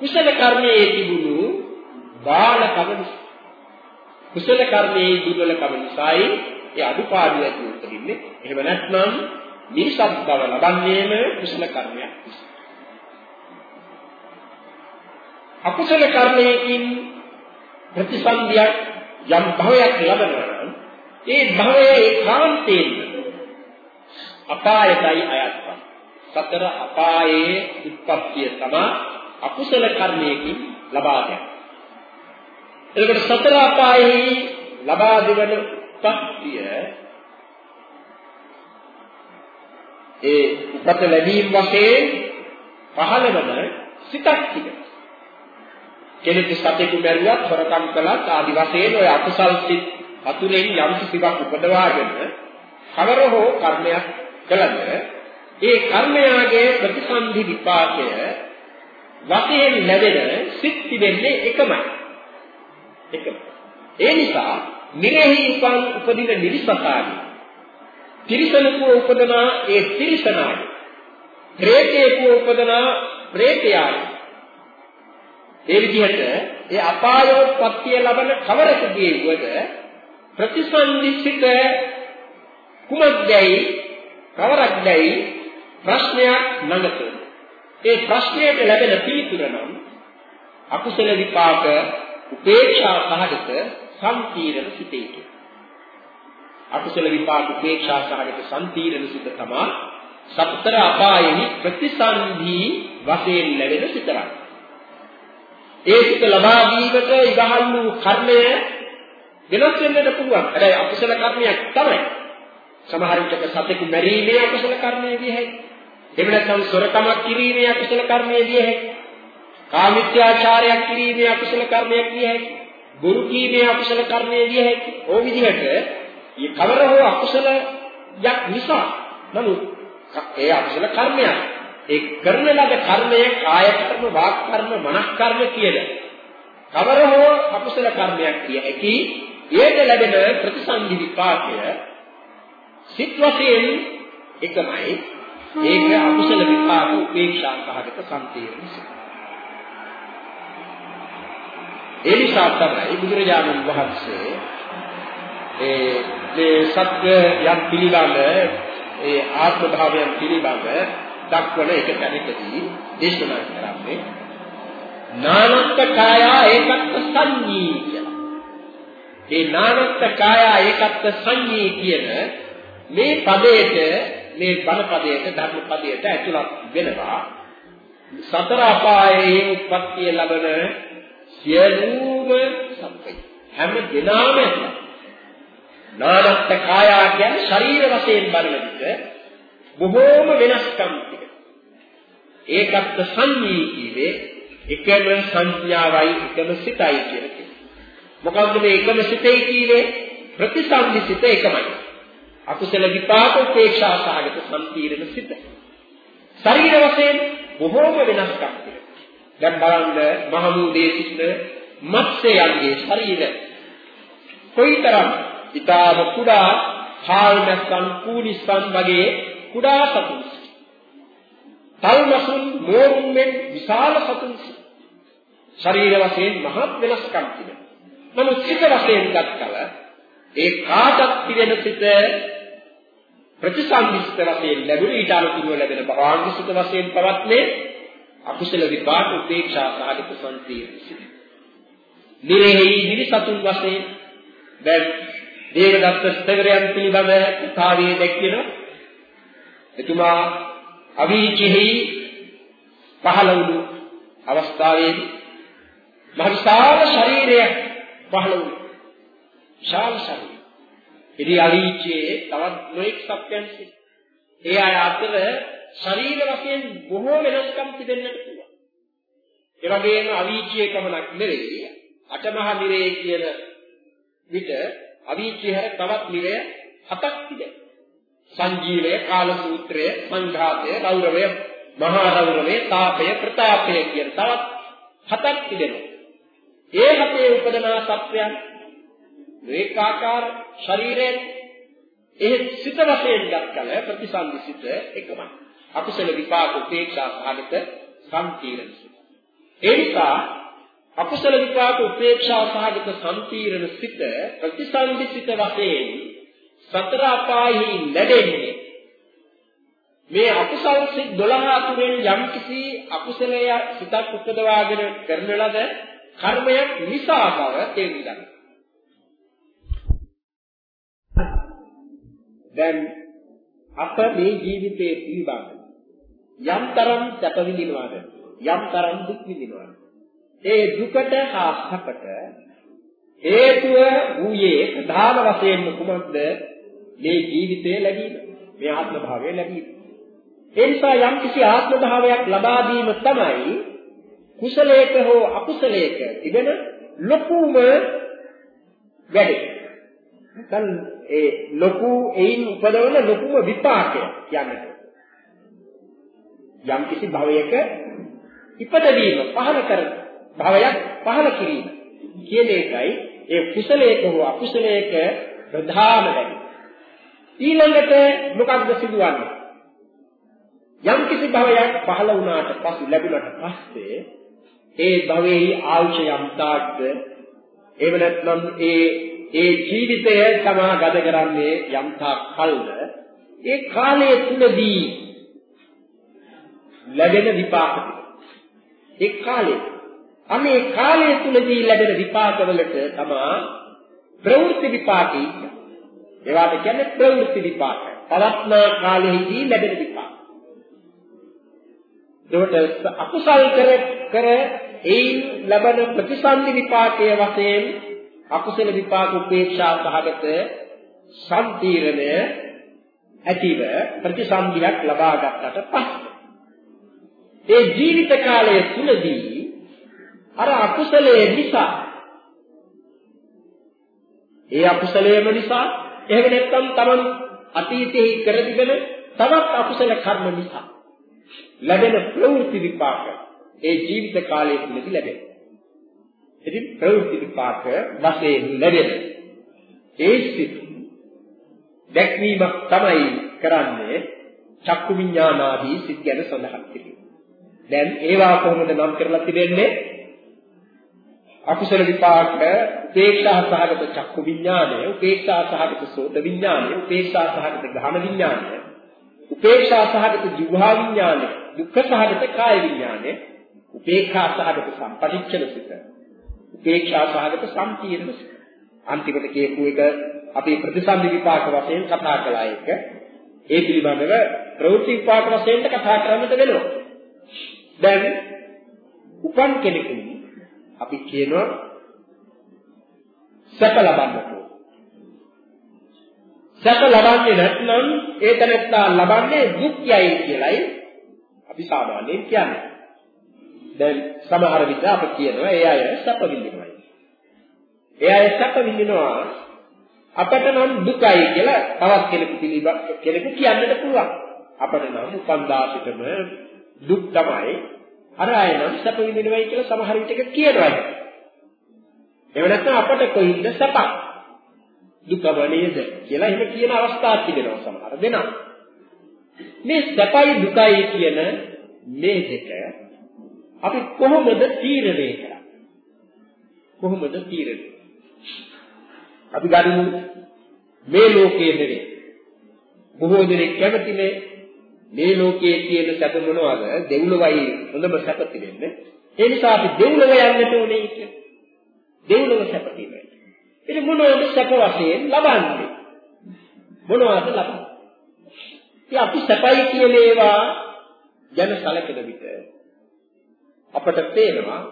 කුසල කර්මයේ තිබුණු බාලකම නිසා. කුසල කර්මයේ දුර්වලකම නිසායි ඒ අඩුපාඩු ඇති උපදින්නේ. එහෙම නැත්නම් මිනිසත් බව ලබන්නේම කුසල කර්මයක් නිසා. අකුසල කර්මයකින් ප්‍රතිසන්දියක් යම් භවයක් ලබනවා නම් ඒ භවයේ ඒකාන්තයෙන් අපායටයි අයත්වා. සතර අපායේ උත්පත්තිය තමයි අකුසල කර්මයකින් ලබා ගන්න. එතකොට සතර අපායේ ලබා දෙවන උත්පත්තිය ඒ උපත ලැබීම වශයෙන් පහළවන සිතක් තිබෙනවා. කෙනෙක් සතෙකු මැරුවත් හොරකම් කළත් ආදි වශයෙන් ඔය අකුසල් සිත් අතුරෙන් යම් කිසිවක් උපදවාගෙන කවර හෝ කර්මයක් කළද ඒ කර්මයාගේ ප්‍රතිසන්දි විපාකය වශයෙන් ලැබෙන සිත් තිබෙන්නේ එකමයි. එකම. ඒ නිසා නිරෙහි උපන් උපදින නිරිසතාවි. තිරිසනුකෝ උපදනා ඒ තිරිසනායි ප්‍රේතේකෝ උපදනා ප්‍රේතයායි ඒ විදිහට ඒ අපායෝත්පත්තිය ලබන කවරකදී වද ප්‍රතිසන්දිසිත කුමක්දයි කවරක්දයි ප්‍රශ්නයක් නැගතුන ඒ ප්‍රශ්නයට ලැබෙන පිළිතුර නම් අකුසල විපාක උපේක්ෂා සහගත සම්පීර්ණ සිතේ අකුසල විපාක උපේක්ෂා සහගත සම්පීර්ණ සිත තමයි සතර අපායෙහි ප්‍රතිසන්ධි වශයෙන් ලැබෙන සිතරක්. ඒ සිත ලබා දීමට ඉවහල් වූ කර්මය වෙනස් වෙන්නට පුළුවන්. හැබැයි අකුසල කර්මයක් තමයි. සමහර විටක සතෙකු මැරීමේ අකුසල කර්මය විය හැකියි. එහෙම නැත්නම් සොරකමක් කිරීමේ අකුසල කර්මය විය හැකියි. කාමිත්‍යාචාරයක් කිරීමේ අකුසල කර්මයක් විය හැකියි. ගුරු කීමේ අකුසල කර්මය විය හැකියි. ඕ විදිහට මේ කවර හෝ අකුසලයක් නිසා නමුත් ඒ අකුසල කර්මයක් ඒ කරන ලද කර්මය කාය කර්ම වාක් කර්ම මනස් කර්ම කියන කවර හෝ අකුසල කර්මයක් කිය හැකි. ඒට ලැබෙන ප්‍රතිසන්දි විපාකය සිත් වශයෙන් එකමයි. ඒක අකුසල විපාක උපේක්ෂා සහගත සම්පීර්ණ සිත් ඒ නිසා තමයි බුදුරජාණන් වහන්සේ ඒ මේ සත්‍ය යම් පිළිබඳ ඒ ආත්ම භාවයන් පිළිබඳ දක්වන එක තැනකදී දේශනා කරන්නේ නානත්ත කාය ඒකත්ව සංඤී කියලා. ඒ නානත්ත කාය ඒකත්ව සංඤී කියන මේ පදයට මේ බණ පදයට ධර්ම පදයට ඇතුළත් වෙනවා සතර අපායේ උත්පත්තිය ලබන සියලුම සත්ත්වය හැම දිනම ඇතුළත් නානත්ත කායා කියන්නේ ශරීර වශයෙන් බලන විට බොහෝම වෙනස්කම් ටික. ඒකත් සංඤී කීවේ එකම සංඥාවයි එකම සිතයි කියන එක. මොකද්ද මේ එකම සිතේ කීවේ? ප්‍රතිසන්දි සිත එකමයි. අකුසල විපාක උපේක්ෂා සහගත සම්පීර්ණ සිත. ශරීර වශයෙන් බොහෝම වෙනස්කම් තියෙනවා. දැන් බලන්න මහමූදේ සිට මත්ස්‍යයන්ගේ ශරීර කොයිතරම් ඊටාම කුඩා හාල්මස්සන් කූනිස්සන් වගේ කුඩා සතුන් තල්මසුන් මෝරුන් මෙන් විශාල සතුන් ශරීර වශයෙන් මහත් වෙනස්කම් තිබෙනවා. නමුත් සිත වශයෙන් ගත්කල ඒ කාටත් පිරෙන සිත ප්‍රතිසංවිස්ත වශයෙන් ලැබුණ ඊට අනුකූලව ලැබෙන භවංග සිත වශයෙන් පවත්නේ අකුසල විපාක උපේක්ෂා සාධක සංතීර්ණ සිත. නිරෙහි දිවි සතුන් වශයෙන් දැන් දේවදත්ත ස්ථවිරයන් පිළිබඳ කතාවේ දැක්වෙනවා. එතුමා අවීචෙහි පහළ වුණු අවස්ථාවේදී මහ විශාල ශරීරයක් පහළ වුණා. විශාල ශරීරය. ඉතින් අවීචයේ තවත් නොඑක් සත්‍යයන් ඒ අය අතර ශරීර වශයෙන් බොහෝ වෙනස්කම් තිබෙන්නට පුළුවන්. ඒ වගේම අවීචයේ පමණක් නෙවෙයි අටමහා නිරේ කියන විට අවීචයේ හැර තවත් නිරය හතක් තිබෙනවා. සංජීවය, කාල සූත්‍රය, සංඝාතය, රෞරවය, මහා රෞරවය, තාපය, ප්‍රතාපය කියන තවත් හතක් තිබෙනවා. ඒ හතේ උපදනා සත්‍යයන් ඒකාකාර ශරීරයෙන් ඒ සිත වශයෙන් ගත්කල ප්‍රතිසන්දි සිත එකමයි. අකුසල විපාක උපේක්ෂා සහගත සම්පීර්ණ සිත. ඒ නිසා අකුසල විපාක උපේක්ෂා සහගත සම්පීර්ණ සිත ප්‍රතිසන්දි සිත වශයෙන් සතර අපායෙහි ලැබෙන්නේ මේ අකුසල් සිත් 12 තුනෙන් යම්කිසි අකුසලය සිතක් උපදවාගෙන කරන ලද කර්මයක් නිසා බව තේරුම් ගන්න. දැන් අප මේ ජීවිතයේ පිළිබඳ යම් තරම් සැප විඳිනවාද? යම් තරම් දුක් විඳිනවාද? ඒ දුකට හා සැපට හේතුව වූයේ ප්‍රධාන වශයෙන්ම කුමක්ද? මේ ජීවිතයේ ලැබීම මේ ආත්ම භාවය ලැබීම. ඒ නිසා යම් කිසි ආත්ම භාවයක් ලබා දීම තමයි කුසලයක හෝ අකුසලයක තිබෙන ලොකුම වැඩේ. නැත්නම් ඒ ලොකු එයින් උපදවන ලොකුම විපාකය කියන්නේ යම් කිසි භවයක ඉපදවීම පහල කර භවයක් පහල කිරීම කියන එකයි ඒ කුසලයක හෝ අකුසලයක ප්‍රධාන වැඩි. ඊළඟට මොකක්ද සිදුවන්නේ? යම් කිසි භවයක් පහල වුණාට පසු ලැබුණාට පස්සේ ඒ භවයේ ආයුෂ යම් තාක්ද එහෙම නැත්නම් ඒ ඒ ජීවිතය තමා ගත කරන්නේ යම් තාක් කල්ද? ඒ කාලය තුලදී ලැබෙන විපාක. ඒ කාලේ. අනේ කාලය තුලදී ලැබෙන විපාකවලට තමා ප්‍රවෘත්ති විපාකයි ඒවාට කියන්නේ ප්‍රවෘත්ති විපාක. පවත්නා කාලෙහිදී ලැබෙන විපාක. ඒකට අකුසල් කර කර එයින් ලැබෙන ප්‍රතිසන්දි විපාකයේ වශයෙන් අකුසල විපාක උපේක්ෂා සහගත සම්පීර්ණය ඇතිව ප්‍රතිසන්දියක් ලබා ගන්නට පස්සේ ඒ ජීවිත කාලය තුලදී අර අකුසලයේ නිසා ඒ අකුසලයේම නිසා එහෙම නැත්නම් Taman අතීතයේ කර තිබෙන තවත් අකුසල කර්ම නිසා ලැබෙන ප්‍රවෘත්ති විපාක ඒ ජීවිත කාලය තුලදී ලැබෙනවා ඉතින් ප්‍රවෘත්ති විපාක වශයෙන් ලැබෙන ඒ සිත් දැක්වීමක් තමයි කරන්නේ චක්කු විඥානාදී සිත් ගැන සඳහන් කිරීම. දැන් ඒවා කොහොමද නම් කරලා තිබෙන්නේ? අකුසල විපාක උපේක්ෂා සහගත චක්කු විඥානය, උපේක්ෂා සහගත සෝත විඥානය, උපේක්ෂා සහගත ගාහන විඥානය, උපේක්ෂා සහගත ජීවහා විඥානය, දුක්ඛ සහගත කාය විඥානය, උපේක්ෂා සහගත සම්පටිච්ඡන සිත උපේක්ෂා සහගත සම්පීර්ණ අන්තිමට කියපු එක අපි ප්‍රතිසන්දි විපාක වශයෙන් කතා කළා එක ඒ පිළිබඳව ප්‍රවෘත්ති විපාක වශයෙන් කතා කරන්නට වෙනවා. දැන් උපන් කෙනෙකු අපි කියනවා සැප ලබන්නට සැප ලබන්නේ නැත්නම් ඒ තැනත්තා ලබන්නේ දුක් යයි කියලයි අපි සාමාන්‍යයෙන් කියන්නේ දැන් සමහර විට අප කියනවා ඒ අය සැප විඳිනවා. ඒ අය සැප විඳිනවා අපට නම් දුකයි කියලා තවත් කෙනෙකු පිළිබ කෙනෙකු කියන්නට පුළුවන්. අපට නම් උපන්දාසිතම දුක් තමයි. අර අය නම් සැප විඳිනවයි කියලා සමහර විටක කියනවා. එහෙම නැත්නම් අපට කොයින්ද සැප? දුකම නේද කියලා එහෙම කියන අවස්ථා තිබෙනවා සමහර දෙනා. මේ සැපයි දුකයි කියන මේ දෙක අපි කොහොමද තීරණය කරන්නේ? කොහොමද තීරණය? අපි ගනිමු මේ ලෝකයේ නෙවේ. බොහෝ දෙනෙක් කැමතිනේ මේ ලෝකයේ තියෙන සැප මොනවද? දෙව්ලොවයි හොඳම සැප තිබෙන්නේ. ඒ නිසා අපි දෙව්ලොව යන්නට ඕනේ කියලා. දෙව්ලොව සැප තියෙනවා. ඉතින් මොනවද සැප වශයෙන් ලබන්නේ? මොනවද ලබන්නේ? ඉතින් අපි සැපයි කියන ඒවා ගැන සැලකෙන විට අපට පේනවා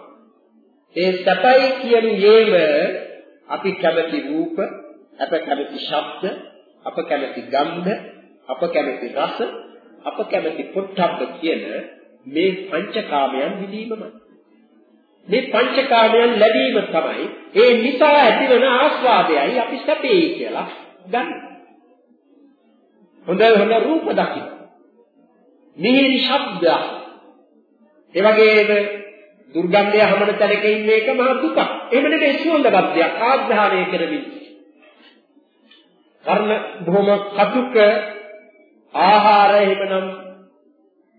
ඒ සැපයි කියන යේම අපි කැමති රූප, අප කැමති ශබ්ද, අප කැමති ගන්ධ, අප කැමති රස, අප කැමති පොට්ටබ්බ කියන මේ පංචකාමයන් විදීමමයි. මේ පංචකාමයන් ලැබීම තමයි ඒ නිසා ඇතිවන ආස්වාදයයි අපි සැපේ කියලා ගන්න. හොඳ හොඳ රූප දකින්න. මිහිරි ශබ්ද. ඒ වගේම දුර්ගන්ධය හැමන තැනක ඉන්න එක මහ දුකක්. එහෙම නෙමෙයි සුවඳවත්යක් ආග්‍රහණය කරමින්. කර්ණ බොහොම කටුක ආහාර එහෙමනම්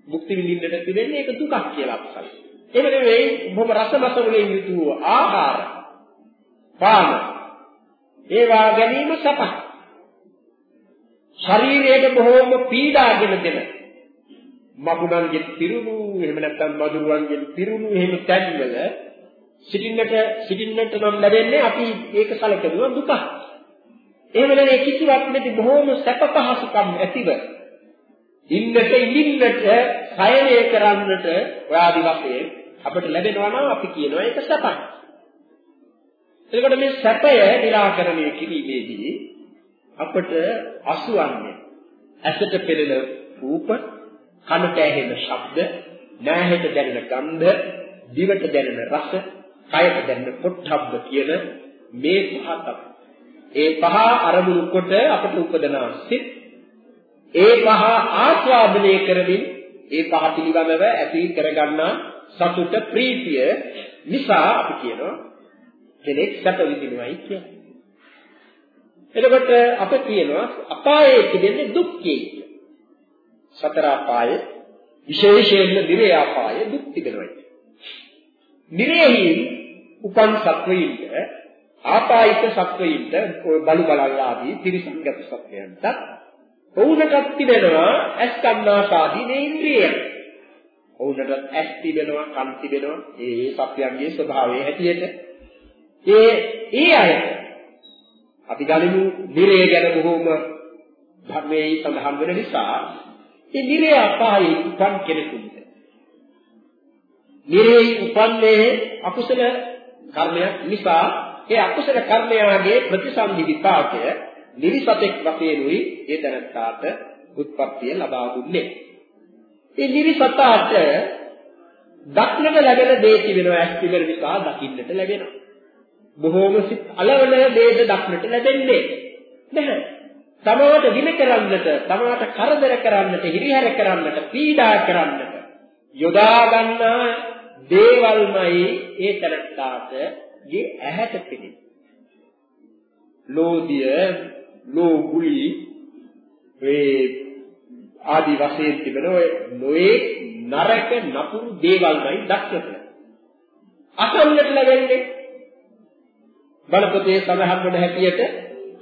මුක්ති විඳින්නට තිබෙන්නේ ඒක දුකක් කියලා අපසල්. එහෙම නෙවෙයි බොහොම රසමස වලින් යුතු ආහාර පාන ඒවා ගැනීම සපක්. ශරීරයට බොහොම පීඩාගෙන දෙන මකුණන්ගෙන් පිරුණු එහෙම නැත්නම් මදුරුවන්ගෙන් පිරුණු එහෙම තැන්වල සිටින්නට සිටින්නට නම් ලැබෙන්නේ අපි ඒක සැලකනවා දුක. එහෙම නෙවෙයි කිසිවක් නැති බොහොම සැප පහසුකම් ඇතිව ඉන්නට ඉඳින්නට සයනය කරන්නට ඔයාදි වශයෙන් අපිට ලැබෙනවා නම් අපි කියනවා ඒක සැපයි. එතකොට මේ සැපය निराකරණය කිරීමේදී අපට අසුවන්නේ ඇසට පෙනෙන රූප කනට ඇහෙන ශබ්ද, නෑහෙට දැනෙන ගන්ධ, දිවට දැනෙන රස, කයට දැනෙන පොට්ටබ්බ කියන මේ පහ තමයි. ඒ පහ අරමුණු කොට අපට උපදනා සිත් ඒ පහ ආස්වාදනය කරමින් ඒ පහ පිළිබඳව ඇති කරගන්නා සතුට ප්‍රීතිය නිසා අපි කියනවා කෙනෙක් සැප විඳිනවයි කියලා. එතකොට අප කියනවා අපායේ තිබෙන්නේ දුක්ඛේ සතර අපාය විශේෂයෙන්ම නිරේ අපාය දුක් තිබෙනවා. නිරේහි උපන් සත්වයින්ට ආපායික සත්වයින්ට බලු බලල්ලාදී තිරිසංගත සත්වයන්ට ඔවුනටත් තිබෙනවා ඇස් කන්නාසාදී මේ ඉන්ද්‍රියයන්. ඔවුනට ඇස් තිබෙනවා කන් තිබෙනවා ඒ සත්වයන්ගේ ස්වභාවය හැටියට. ඒ ඒ අය අපි ගනිමු නිරේ ගැන බොහෝම ධර්මයේ සඳහන් වෙන නිසා ඒ නිරේ අපායේ උපන් කෙනෙකුට. නිරේ උපන්නේ අකුසල කර්මයක් නිසා ඒ අකුසල කර්මයාගේ ප්‍රතිසන්දි විපාකය නිරිසතෙක් වශයෙන්ුයි ඒ දැනත්තාට උත්පත්තිය ලබා දුන්නේ. ඒ නිරිසතාට දක්නට ලැබෙන දේ තිබෙනවා ඇස් තිබෙන නිසා දකින්නට ලැබෙනවා. බොහෝම සිත් අලවල දේද දක්නට ලැබෙන්නේ නැහැ. තමාට වින කරන්නට, තමාට කරදර කරන්නට, හිරිහැර කරන්නට, පීඩා කරන්නට යොදා ගන්නා දේවල්මයි ඒ තනත්තාට ගේ ඇහැට පෙනෙන්නේ. ලෝධිය, ලෝගුලි ඒ ආදි වශයෙන් තිබෙන ඔය නොයේ නරක නපුරු දේවල්මයි දක්නට. අසන්නට ලැබෙන්නේ බලපතේ සඳහන් වන හැටියට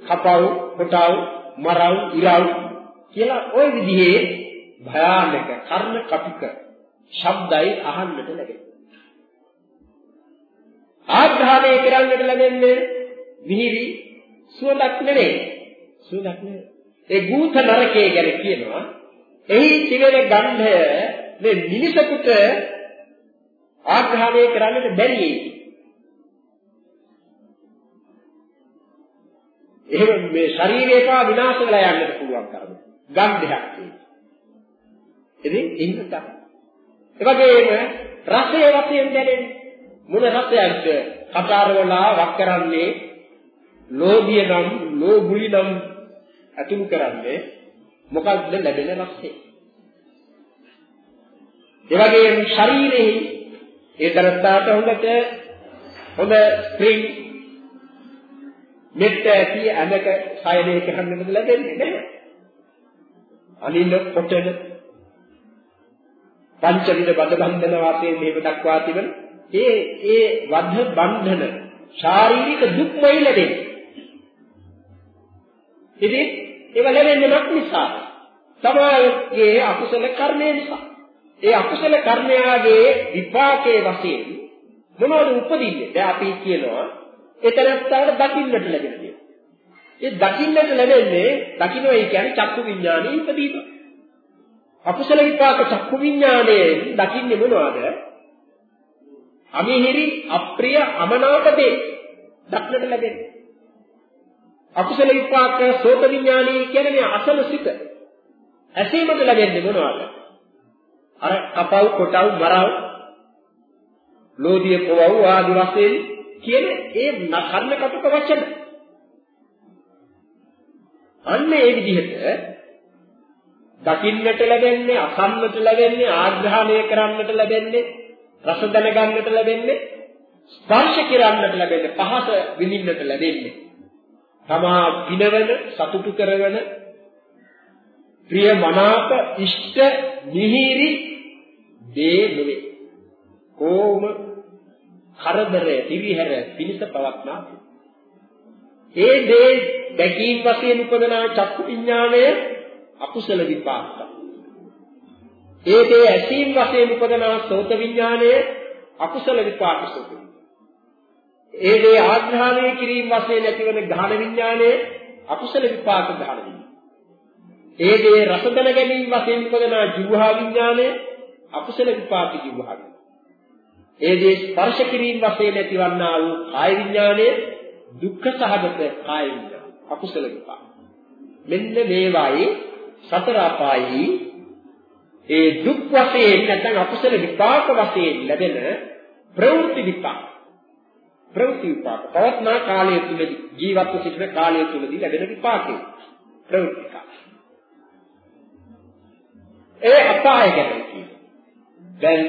කපව්, කොටව්, මරව්, ඉරව් කියලා ওই විදිහේ භයානක කර්ණ කටුක ශබ්දයි අහන්නට ලැබෙනවා. ආග්‍රහණය කරන්නට ලැබෙන්නේ මිහිරි සුවඳක් නෙවෙයි. සුවඳක් නෙවෙයි. ඒ ගූත නරකයේ ගැන කියනවා එහි තිබෙන ගන්ධය මේ මිනිසෙකුට ආග්‍රහණය කරන්නට බැරි එහෙම මේ ශරීරය පවා විනාශ වෙලා යන්නට පුළුවන් තරම ගන්ධයක් තියෙනවා. ඉතින් ඉන්න තමයි. ඒ වගේම රසය වශයෙන් දැනෙන්නේ මොන රසයක්ද? කතාරවලා වක් කරන්නේ ලෝභිය නම් ලෝභුලි නම් අතුරු කරන්නේ මොකක්ද ලැබෙන රසය. ඒ වගේම ශරීරෙහි ඒ දරත්තාට හොඳට හොඳ ස්ප්‍රින්ග් මෙත්ත ඇති අනක සයනේ කරන්නද ලැබෙන්නේ නැහැ. අනින්න කොටන පංචවිද බද බන්ධන වාසයෙන් මේක දක්වා තිබෙන ඒ ඒ වද්ධ බන්ධන ශාරීරික දුක්මයි ලැබෙන්නේ. ඉතින් ඒව ලැබෙන්නේ නැත් නිසා තමයිගේ අකුසල කර්මය නිසා. ඒ අකුසල කර්මයාගේ විපාකයේ වශයෙන් මොනවද උපදින්නේ? දැන් අපි කියනවා එතනත්තාට දකින්නට ලැබෙන දේ. ඒ දකින්නට ලැබෙන්නේ දකින්නයි කියන්නේ චක්කු විඥානයේ ඉපදීම. අකුසල විපාක චක්කු විඥානයේ දකින්නේ මොනවද? අමිහිරි අප්‍රිය අමනාප දේ දක්නට ලැබෙන්නේ. අකුසල විපාක සෝත විඥානයේ කියන්නේ මේ අසල සිත. ඇසීමද ලැබෙන්නේ මොනවද? අර කපව් කොටව් මරව් ලෝධිය පොවව් ආදි වශයෙන් කියන ඒ කර්ණ කටුක වචන. අන්න ඒ විදිහට දකින්නට ලැබෙන්නේ අසන්නට ලැබෙන්නේ ආග්‍රහණය කරන්නට ලැබෙන්නේ රස දැනගන්නට ලැබෙන්නේ ස්පර්ශ කරන්නට ලැබෙන්නේ පහස විඳින්නට ලැබෙන්නේ තමා පිනවන සතුටු කරවන ප්‍රිය මනාප ඉෂ්ට මිහිරි දේ නෙවේ කොහොම කරදරය දිවිහැර පිනිස පවත්නා ඒ දේ දැකීම් වශයෙන් උපදනා චක්කු විඥාණය අකුසල විපාක. ඒ දේ ඇසීම් වශයෙන් උපදනා සෝත විඥාණය අකුසල විපාක සුඛ. ඒ දේ ආග්‍රහණය කිරීම වශයෙන් ඇතිවන ගහන විඥාණය අකුසල විපාක ගහන විඥානය. ඒ දේ රස දැන ගැනීම වශයෙන් උපදනා ජීවහා විඥාණය අකුසල විපාක ජීවහා. ඒ දේ ස්පර්ශ කිරීම වශයෙන් ඇතිවන්නා වූ කාය විඥාණය දුක්ඛ සහගත කාය විඥාන අකුසල විපාක. මෙන්න මේවායි සතර අපායි ඒ දුක් වශයෙන් නැත්නම් අකුසල විපාක වශයෙන් ලැබෙන ප්‍රවෘත්ති විපාක. ප්‍රවෘත්ති විපාක. පවත්නා කාලය තුලදී ජීවත්ව සිටින කාලය තුලදී ලැබෙන විපාකේ ප්‍රවෘත්ති විපාක. ඒ අපාය ගැන කියනවා. දැන්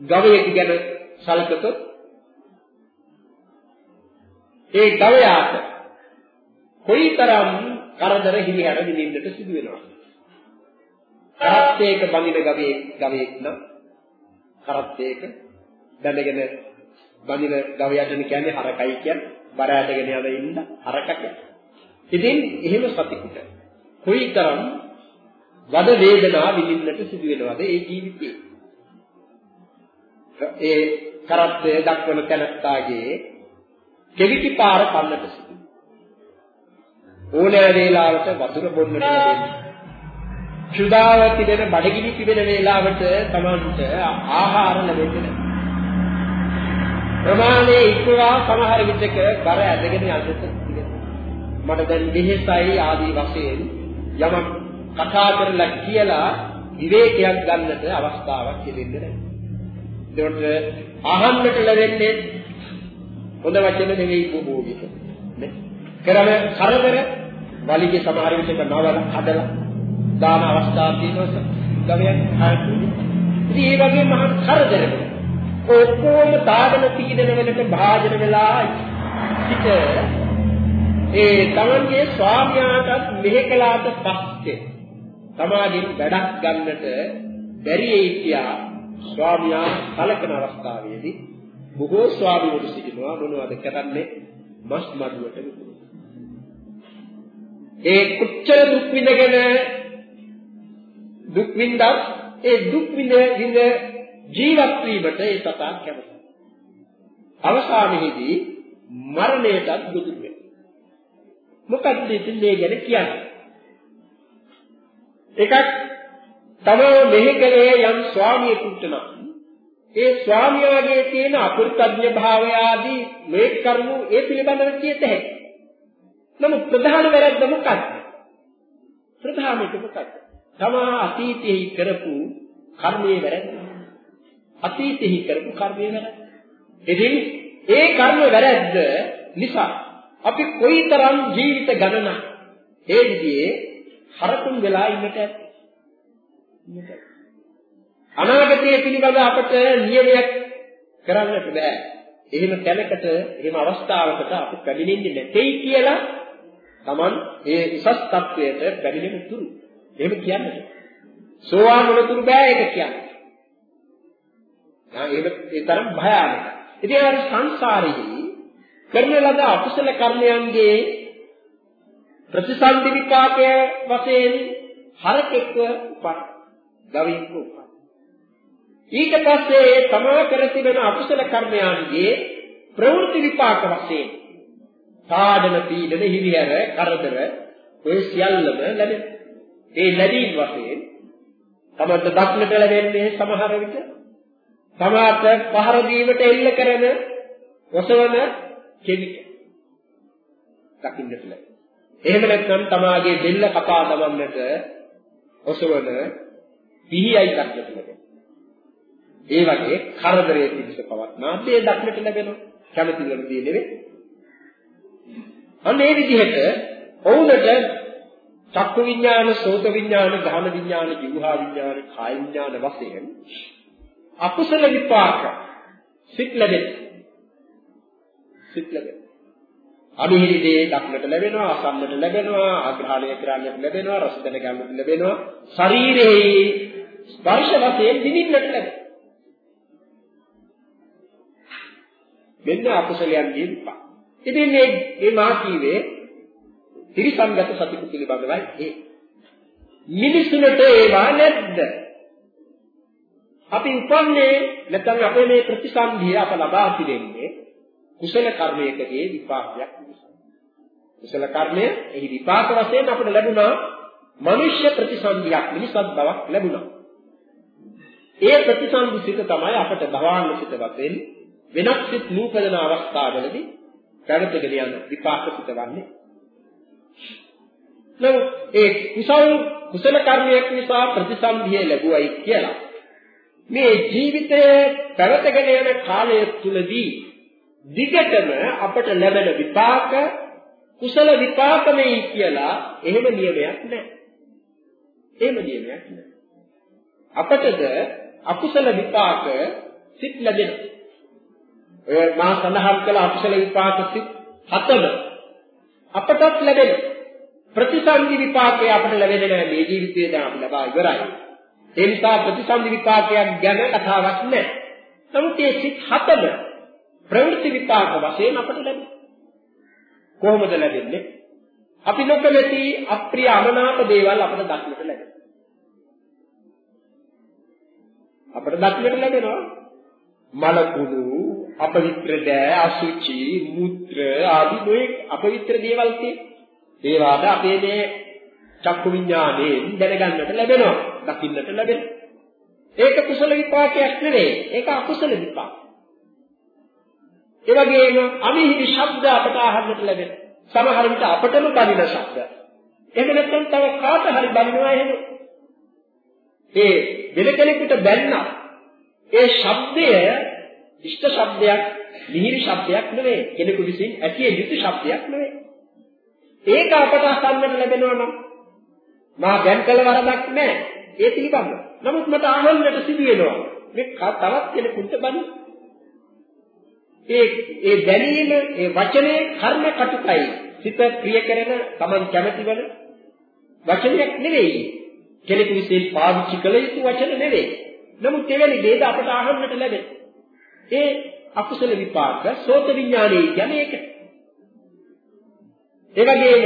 ගවයෙක් ගැන සැලකතොත් ඒ ගවයාට කොයිතරම් කරදර හිරිහැර විඳින්නට සිදු වෙනවා. කරත්තයක බඳින ගවයෙක් ගවයෙක් නම් කරත්තයක දැනගෙන බඳින ගවයාටනේ කියන්නේ හරකයි කියන්නේ බර ඇදගෙන යන ඉන්න හරකට. ඉතින් එහෙම සතිකුට කොයිතරම් වද වේදනා විඳින්නට සිදු වෙනවද ඒ ජීවිතේ. ඒ කරත්තය දක්වන තැනත්තාගේ කෙවිති පාර කන්නට සිදු. ඕනෑ වේලාවට වතුර බොන්නට ලැබෙන්නේ. ක්ෂුදාව තිබෙන බඩගිනි තිබෙන වේලාවට තමන්ට ආහාර ලැබෙන්නේ නැහැ. ප්‍රමාණයේ ඉක්මවා සමහර විටක බර ඇදගෙන යන්නට තිබෙනවා. මට දැන් දෙහෙසයි ආදී වශයෙන් යමක් කතා කරලා කියලා විවේකයක් ගන්නට අවස්ථාවක් ලැබෙන්නේ නැහැ. ඒකට අහන්නට ලැබෙන්නේ හොඳ වචන නෙවෙයි බොහෝ විට. නේ? කරන කරදර වලිගේ සමහර විටක නවල හදලා දාන අවස්ථා තියෙනවා ගවයන් හරතු. ඉතින් ඒ වගේ මහා කරදර ඔක්කොම දාගෙන තීදන වෙනට භාජන වෙලා පිට ඒ තමන්ගේ ස්වාමියාටත් මෙහෙකලාට පස්සේ තමාගෙන් වැඩක් ගන්නට බැරි ඒ කියා ස්වාමියා කලකන අවස්ථාවේදී බොහෝ ස්වාමීවරු සිටිනවා මොනවද කරන්නේ මස් මඩුවට විකුණන. ඒ කුච්චර දුක් විඳගෙන දුක් විඳත් ඒ දුක් විඳ විඳ ජීවත් වීමට ඒ සතා කැමති. අවසානයේදී මරණයටත් දුක වෙනවා. මොකක්ද ඉතින් මේ ගැන කියන්නේ? එකක් තමව මෙහි කලේ යම් ස්වාමියෙකුට නම් ඒ ස්වාමියාගේ තියෙන අපෘතඥ භාවය ආදී මේ කරුණු ඒ පිළිබඳව කියත හැකියි. නමුත් ප්‍රධාන වැරද්ද මොකක්ද? ප්‍රධාන එක මොකක්ද? තමා අතීතයේ කරපු කර්මයේ වැරද්ද. අතීතයේ කරපු කර්මයේ වැරද්ද. ඉතින් ඒ කර්ම වැරද්ද නිසා අපි කොයිතරම් ජීවිත ගණනක් ඒ විදිහේ හරකුන් වෙලා ඉන්නට අනාගතයේ පිළිබඳ අපට නියමයක් කරන්නට බෑ. එහෙම තැනකට එහෙම අවස්ථාවකට අපි පැමිණෙන්නේ නැtei කියලා Taman ඒ උසස් තත්වයට පැමිණෙන තුරු. එහෙම කියන්නේ. සෝවාන් වුණතුරු බෑ ඒක කියන්නේ. නා ඒක ඒ තරම් භයානකයි. ඉතින් අර සංසාරයේ කරන ලද අකුසල කර්මයන්ගේ ප්‍රතිසන්දි විපාකය වශයෙන් හරකෙක්ව උපන්. ගවයෙක්ව උපන්. ඊට පස්සේ තමා කර තිබෙන අකුසල කර්මයන්ගේ ප්‍රවෘත්ති විපාක වශයෙන් සාඩන පීඩන හිරිහැර කරදර ඔය සියල්ලම ලැබෙන. ඒ ලැබීම් වශයෙන් තමන්ට දක්නට ලැබෙන්නේ සමහර විට සමාත පහර දීමට එල්ල කරන ඔසවන කෙවිත දකින්නට ලැබෙන. එහෙම නැත්නම් තමාගේ දෙල්ල කපා දමන්නට ඔසවන පිහියයි දක්නට ලැබෙන. ඒ වගේ කරදරයේ පිටස පවත්නා දේ දක්නට ලැබෙනවා. කැමති වෙන දේ නෙවෙයි. අන්න ඒ විදිහට ඔවුන්ට චක්කු විඥාන, සෝත විඥාන, ගාන විඥාන, ජීවහා විඥාන, කාය විඥාන වශයෙන් අකුසල විපාක සිත් ලැබෙන. සිත් ලැබෙන. අභිහිරිදී දක්නට ලැබෙනවා, අසන්නට ලැබෙනවා, ආග්‍රහණය කරන්නට ලැබෙනවා, රස දැන ගන්නට ලැබෙනවා. ශරීරයේ ස්පර්ශ වශයෙන් විඳින්නට ලැබෙනවා. මෙන්න අකුසලයන්ගේ විපාක. ඉතින් මේ මේ මා කීවේ ත්‍රිසංගත සතිපු පිළිබඳවයි ඒ. මිනිසුන්ට ඒවා නැද්ද? අපි උපන්නේ නැත්නම් අපේ මේ ප්‍රතිසන්දිය අප ලබා තිබෙන්නේ කුසල කර්මයකදී විපාකයක් නිසා. කුසල කර්මය එහි විපාක වශයෙන් අපට ලැබුණා මනුෂ්‍ය ප්‍රතිසන්දියක් මිනිසත් බවක් ලැබුණා. ඒ ප්‍රතිසන්දි සිත තමයි අපට භවන්න සිත වශයෙන් වෙනත් සිත් නූපදන අවස්ථාවලදී පැවතගෙන යන විපාක සිත වන්නේ. නමුත් ඒ කුසල කුසල කර්මයක් නිසා ප්‍රතිසන්දිය ලැබුවයි කියලා මේ ජීවිතයේ පැවතගෙන යන කාලය තුලදී දිගටම අපට ලැබෙන විපාක කුසල විපාකමයි කියලා එහෙම නියමයක් නැහැ. එහෙම නියමයක් නැහැ. අපටද අකුසල විපාක සිත් ලැබෙනවා. ඔය මා සඳහන් කළ අකුසල විපාක සිත් හතම අපටත් ලැබෙන ප්‍රතිසන්දි විපාකය අපට ලැබෙන්නේ නැහැ මේ ජීවිතයේ දැන් අපි ලබා ඉවරයි. ඒ නිසා ප්‍රතිසන්දි විපාකයක් ගැන කතාවක් නැහැ. නමුත් මේ සිත් හතම ප්‍රවෘත්ති විපාක වශයෙන් අපට ලැබෙනවා. කොහොමද ලැබෙන්නේ? අපි නොකමැති අප්‍රිය අමනාප දේවල් අපට දක්නට ලැබෙනවා. අපට දක්නට ලැබෙනවා මලකුණු අපවිත්‍ර දෑ අසුචි මුත්‍ර ආදී නොයෙක් අපවිත්‍ර දේවල් ඒවාට අපේ මේ චක්කු විඥාණයෙන් දැනගන්නට ලැබෙනවා. දකින්නට ලැබෙනවා. ඒක කුසල විපාකයක් නෙවෙයි ඒක අකුසල විපාක. ඒ වගේම අමිහිරි ශබ්ද අපට අහන්නට ලැබෙන. සමහර විට අපටම බනින ශබ්ද. එහෙම නැත්නම් තව කාට හරි බනිනවා එහෙම. ඒ වෙන කෙනෙකුට බැන්නා. ඒ ශබ්දය ඉෂ්ට ශබ්දයක්, මිහිරි ශබ්දයක් නෙවෙයි. කෙනෙකු විසින් ඇතිය යුතු ශබ්දයක් නෙවෙයි. ඒක අපට අසන්නට ලැබෙනවා නම් මා දැන් කළ වරදක් නැහැ. ඒ පිළිබඳ. නමුත් මට අහන්නට සිදු වෙනවා. මේ තවත් කෙනෙකුට බණ. ඒ ඒ දැනීම, ඒ වචනේ කර්ම කටුකයි. සිත ප්‍රිය කරන, Taman කැමති වෙන වචනයක් නෙවෙයි. කෙනෙකු විසින් පාවිච්චි කළ යුතු වචන නෙවෙයි. නමුත් එවැනි දේද අපට අහන්නට ලැබෙනවා. ඒ අකුසල විපාක සෝත විඥානයේ කියන්නේ ඒක. ඒ වගේම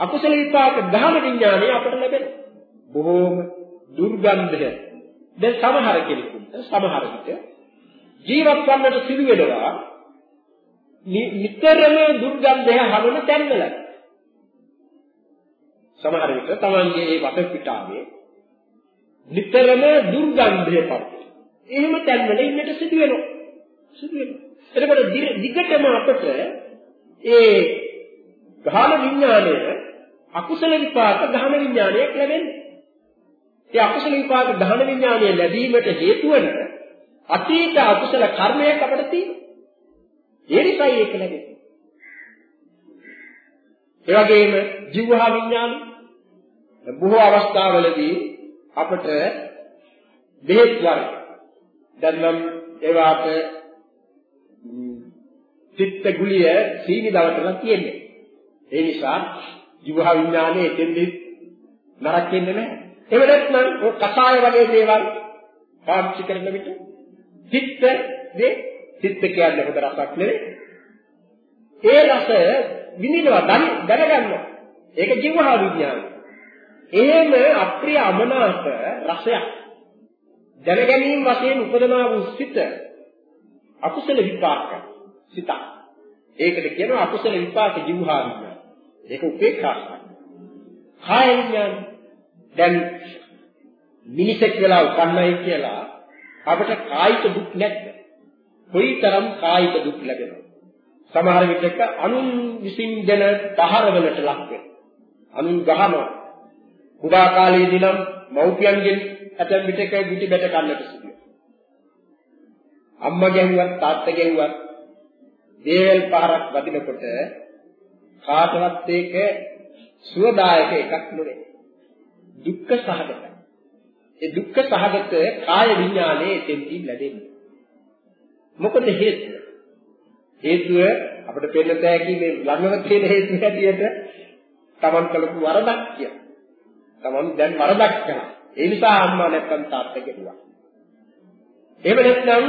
අකුසල විපාක ධාම විඥානයේ අපට ලැබෙන බොහෝම දුර්ගන්ධය. දැන් සමහර කෙනෙකුට සමහර විට ජීවත් වන්නට සිදු වෙනවා නිතරම දුර්ගන්ධය හමන තැන්වල. සමහර විට තමන්ගේ ඒ වටපිටාවේ නිතරම දුර්ගන්ධය පවතී. එහෙම තැන්වල ඉන්නට සිදු වෙනවා. සිදු වෙනවා. එතකොට දිගටම අපට ඒ ගාන විඥාණය අකුසල විපාක ගාන විඥාණයක් ලැබෙන්නේ. ඒ අකුසල විපාක ගාන විඥාණය ලැබීමට හේතු වන අතීත අකුසල කර්මයක් අපට තියෙනවා. ඒ නිසා ඒක ලැබෙන්නේ. ඒ වගේම ජීවහා විඥාන බොහෝ අවස්ථාවලදී අපට බෙහෙත් වර්ග දැන් නම් ඒවාට චිත්ත ගුලිය සීනි දවටලා තියෙන්නේ. ඒ නිසා ජීවහා විඥානයේ එතෙන්දි නරක වෙන්නේ නැහැ. එහෙම නැත්නම් ඔය කසාය වගේ දේවල් පාවිච්චි කරන විට චිත්ත දේ චිත්ත කියන්නේ හොඳ රසක් නෙවෙයි. ඒ රස විඳිනවා දැනගන්නවා. ඒක ජීවහා විඥානය. එහෙම අප්‍රිය අමනාප රසයක් දැන ගැනීම වශයෙන් උපදනා වූ සිත අකුසල විපාක සිත. ඒකට කියනවා අකුසල විපාක ජීවහා විඥාන. ඒක උපේක්ෂාවක්. කාය විඥාන දැන් මිනිසෙක් වෙලා උපන්නයි කියලා අපට කායික දුක් නැද්ද? කොයිතරම් කායික දුක් ලැබෙනවද? සමහර විටක අනුන් විසින් දෙන පහරවලට ලක් වෙනවා. අනුන් ගහනවා. කුඩා කාලයේදී නම් මව්පියන්ගෙන් ඇතැම් විටක ගුටි බැට කන්නට සිදුවේ. අම්මා ගැහුවත් තාත්තා ගැහුවත් දේවල් පහරක් වදිනකොට කාටවත් ඒක සුවදායක එකක් නෙවෙයි. දුක්ඛ සහගතයි. ඒ දුක්ඛ සහගත කාය විඥානයේ එතෙන්දී ලැබෙන්නේ. මොකද හේතුව? හේතුව අපිට පෙන්න තෑකි මේ ළඟම තියෙන හේතුව හැටියට Taman කළපු වරදක් කිය. Taman දැන් වරදක් කරා. ඒ නිසා අම්මා නැත්තම් තාත්තා ගෙදුවා. එහෙම නැත්නම්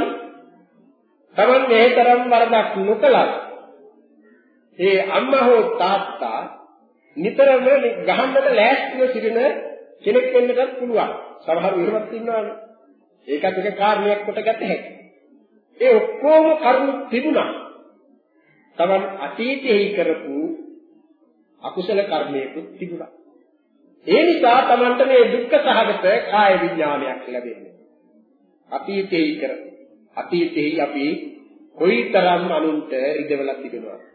Taman මේ තරම් වරදක් නොකළා. ඒ අම්මා හෝ තාත්තා නිතරම ගහන්නට ලෑස්තිව සිටින කෙනෙක් වෙන්නටත් පුළුවන්. සමහර විරමත් ඉන්නවානේ. ඒකත් එක කාරණයක් කොට ගත හැකියි. ඒ ඔක්කොම කරුණු තිබුණා. තමන් අතීතයේ කරපු අකුසල කර්මයකුත් තිබුණා. ඒ නිසා තමන්ට මේ දුක්ඛ සහගත කාය විඥානයක් ලැබෙන්නේ. අතීතයේ කර අතීතයේ අපි කොයිතරම් අනුන්ට රිදවලා තිබෙනවද?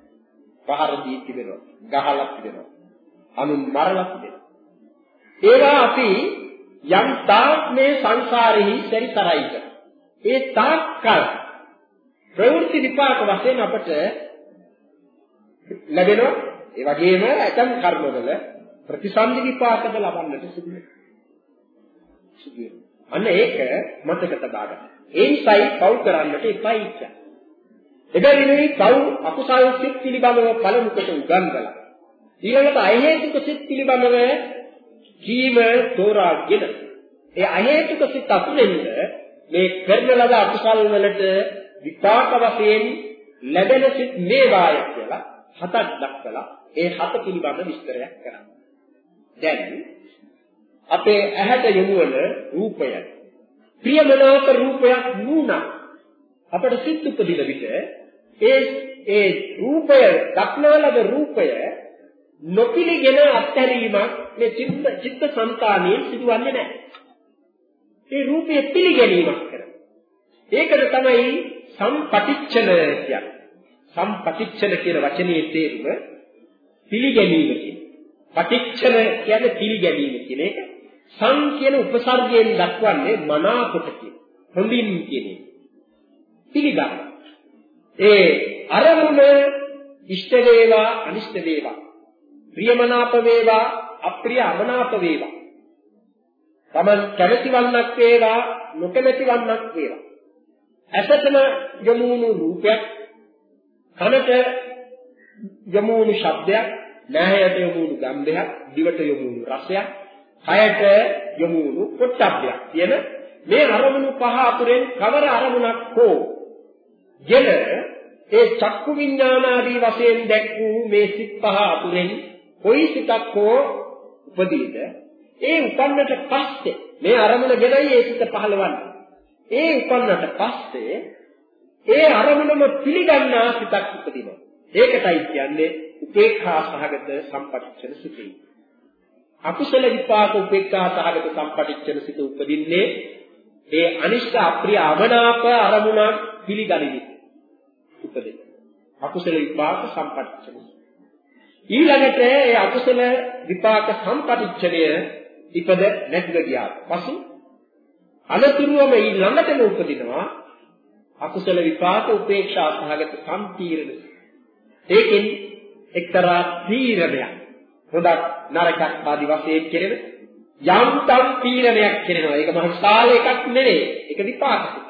පහර දී තිබෙනවද? ගහලා තිබෙනවද? අනුන් මරලා තිබෙනවද? ඒවා අපි යම් තාක් මේ සංසාරෙහි සැරිසරයි කර. ඒ තාක්කල් ප්‍රවෘත්ති විපාක වශයෙන් අපට ලැබෙනවා. ඒ වගේම ඇතම් කර්මවල ප්‍රතිසන්දි විපාකද ලබන්නට සිදු වෙනවා. අන්න ඒක මතක තබා ගන්න. ඒ නිසායි පව් කරන්නට එපයි කියන්නේ. එබැවිනුයි පව් අකුසල් සිත් පිළිබඳව පළමු කොට උගන්වලා ඊළඟට අහේතුක සිත් පිළිබඳව කීම තෝරාගෙන ඒ අහේතුක සිත් අතුරෙන්ද මේ කරන ලද අකුසල් වලට විපාක වශයෙන් ලැබෙන සිත් මේවාය කියලා හතක් දක්වලා ඒ හත පිළිබඳ විස්තරයක් කරනවා. දැන් අපේ ඇහැට යොමු වන රූපය ප්‍රියමනාප රූපයක් නුණා අපට සිත් උපදින විට ඒ ඒ රූපය දක්නාලද රූපය නොපිළිගෙන අත්හැරීමක් මේ චිත්ත චිත්ත සංකාණයේ සිදුවන්නේ නැහැ. ඒ රූපය පිළිගැනීමක් කරනවා. ඒකද තමයි සම්පටිච්ඡන කියන්නේ. සම්පටිච්ඡන කියන වචනේ තේරුම පිළිගැනීම කියන. පටිච්ඡන කියන්නේ පිළිගැනීම කියන එක. සං කියන උපසර්ගයෙන් දක්වන්නේ මනාකොට කියන. හොඳින් කියන එක. පිළිගන්න. ඒ අරමුණ ඉෂ්ට වේවා අනිෂ්ට වේවා. ප්‍රියමනාප වේවා අප්‍රිය අමනාප වේවා. Taman කැමැති වන්නක් වේවා නොකැමැති වන්නක් වේවා. ඇසටම යොමු වුණු රූපයක් කනට යොමු වුණු ශබ්දයක් නෑහයට යොමු වුණු ගන්ධයක් දිවට යොමු වුණු රසයක් කයට යොමු වුණු පොට්ටබ්බයක් කියන මේ අරමුණු පහ අතුරෙන් කවර අරමුණක් හෝ ගෙන ඒ චක්කු විඥානාදී වශයෙන් දැක් වූ මේ සිත් පහ අතුරෙන් කොයි සිතක් හෝ උපදීද ඒ උපන්නට පස්සේ මේ අරමුණ ගෙනයි ඒ සිත පහළවන්නේ ඒ උපන්නට පස්සේ ඒ අරමුණම පිළිගන්නා සිතක් උපදිනවා. ඒකටයි කියන්නේ උපේක්ඛා සහගත සම්පටිච්ඡන සිතයි. අකුසල විපාක උපේක්ඛා සහගත සම්පටිච්ඡන සිත උපදින්නේ ඒ අනිෂ්ට අප්‍රිය අවනාප අරමුණ පිළිගනිමි. උපදින. අකුසල විපාක සම්පටිච්ඡන. ඊළඟට ඒ අකුසල විපාක සම්පටිච්ඡනය ඉපද නැතිව ගියා. පසු අනතුරුවම ඊ ළඟටම උපදිනවා අකුසල විපාක උපේක්ෂා සහගත සම්පීර්ණ. ඒකෙන් එක්තරා තීරණයක්. හොඳක් නරකක් ආදි වශයෙන් කෙරෙන යම්තම් තීරණයක් කෙරෙනවා. ඒක මහ විශාල එකක් නෙවෙයි. ඒක විපාක සිතක්.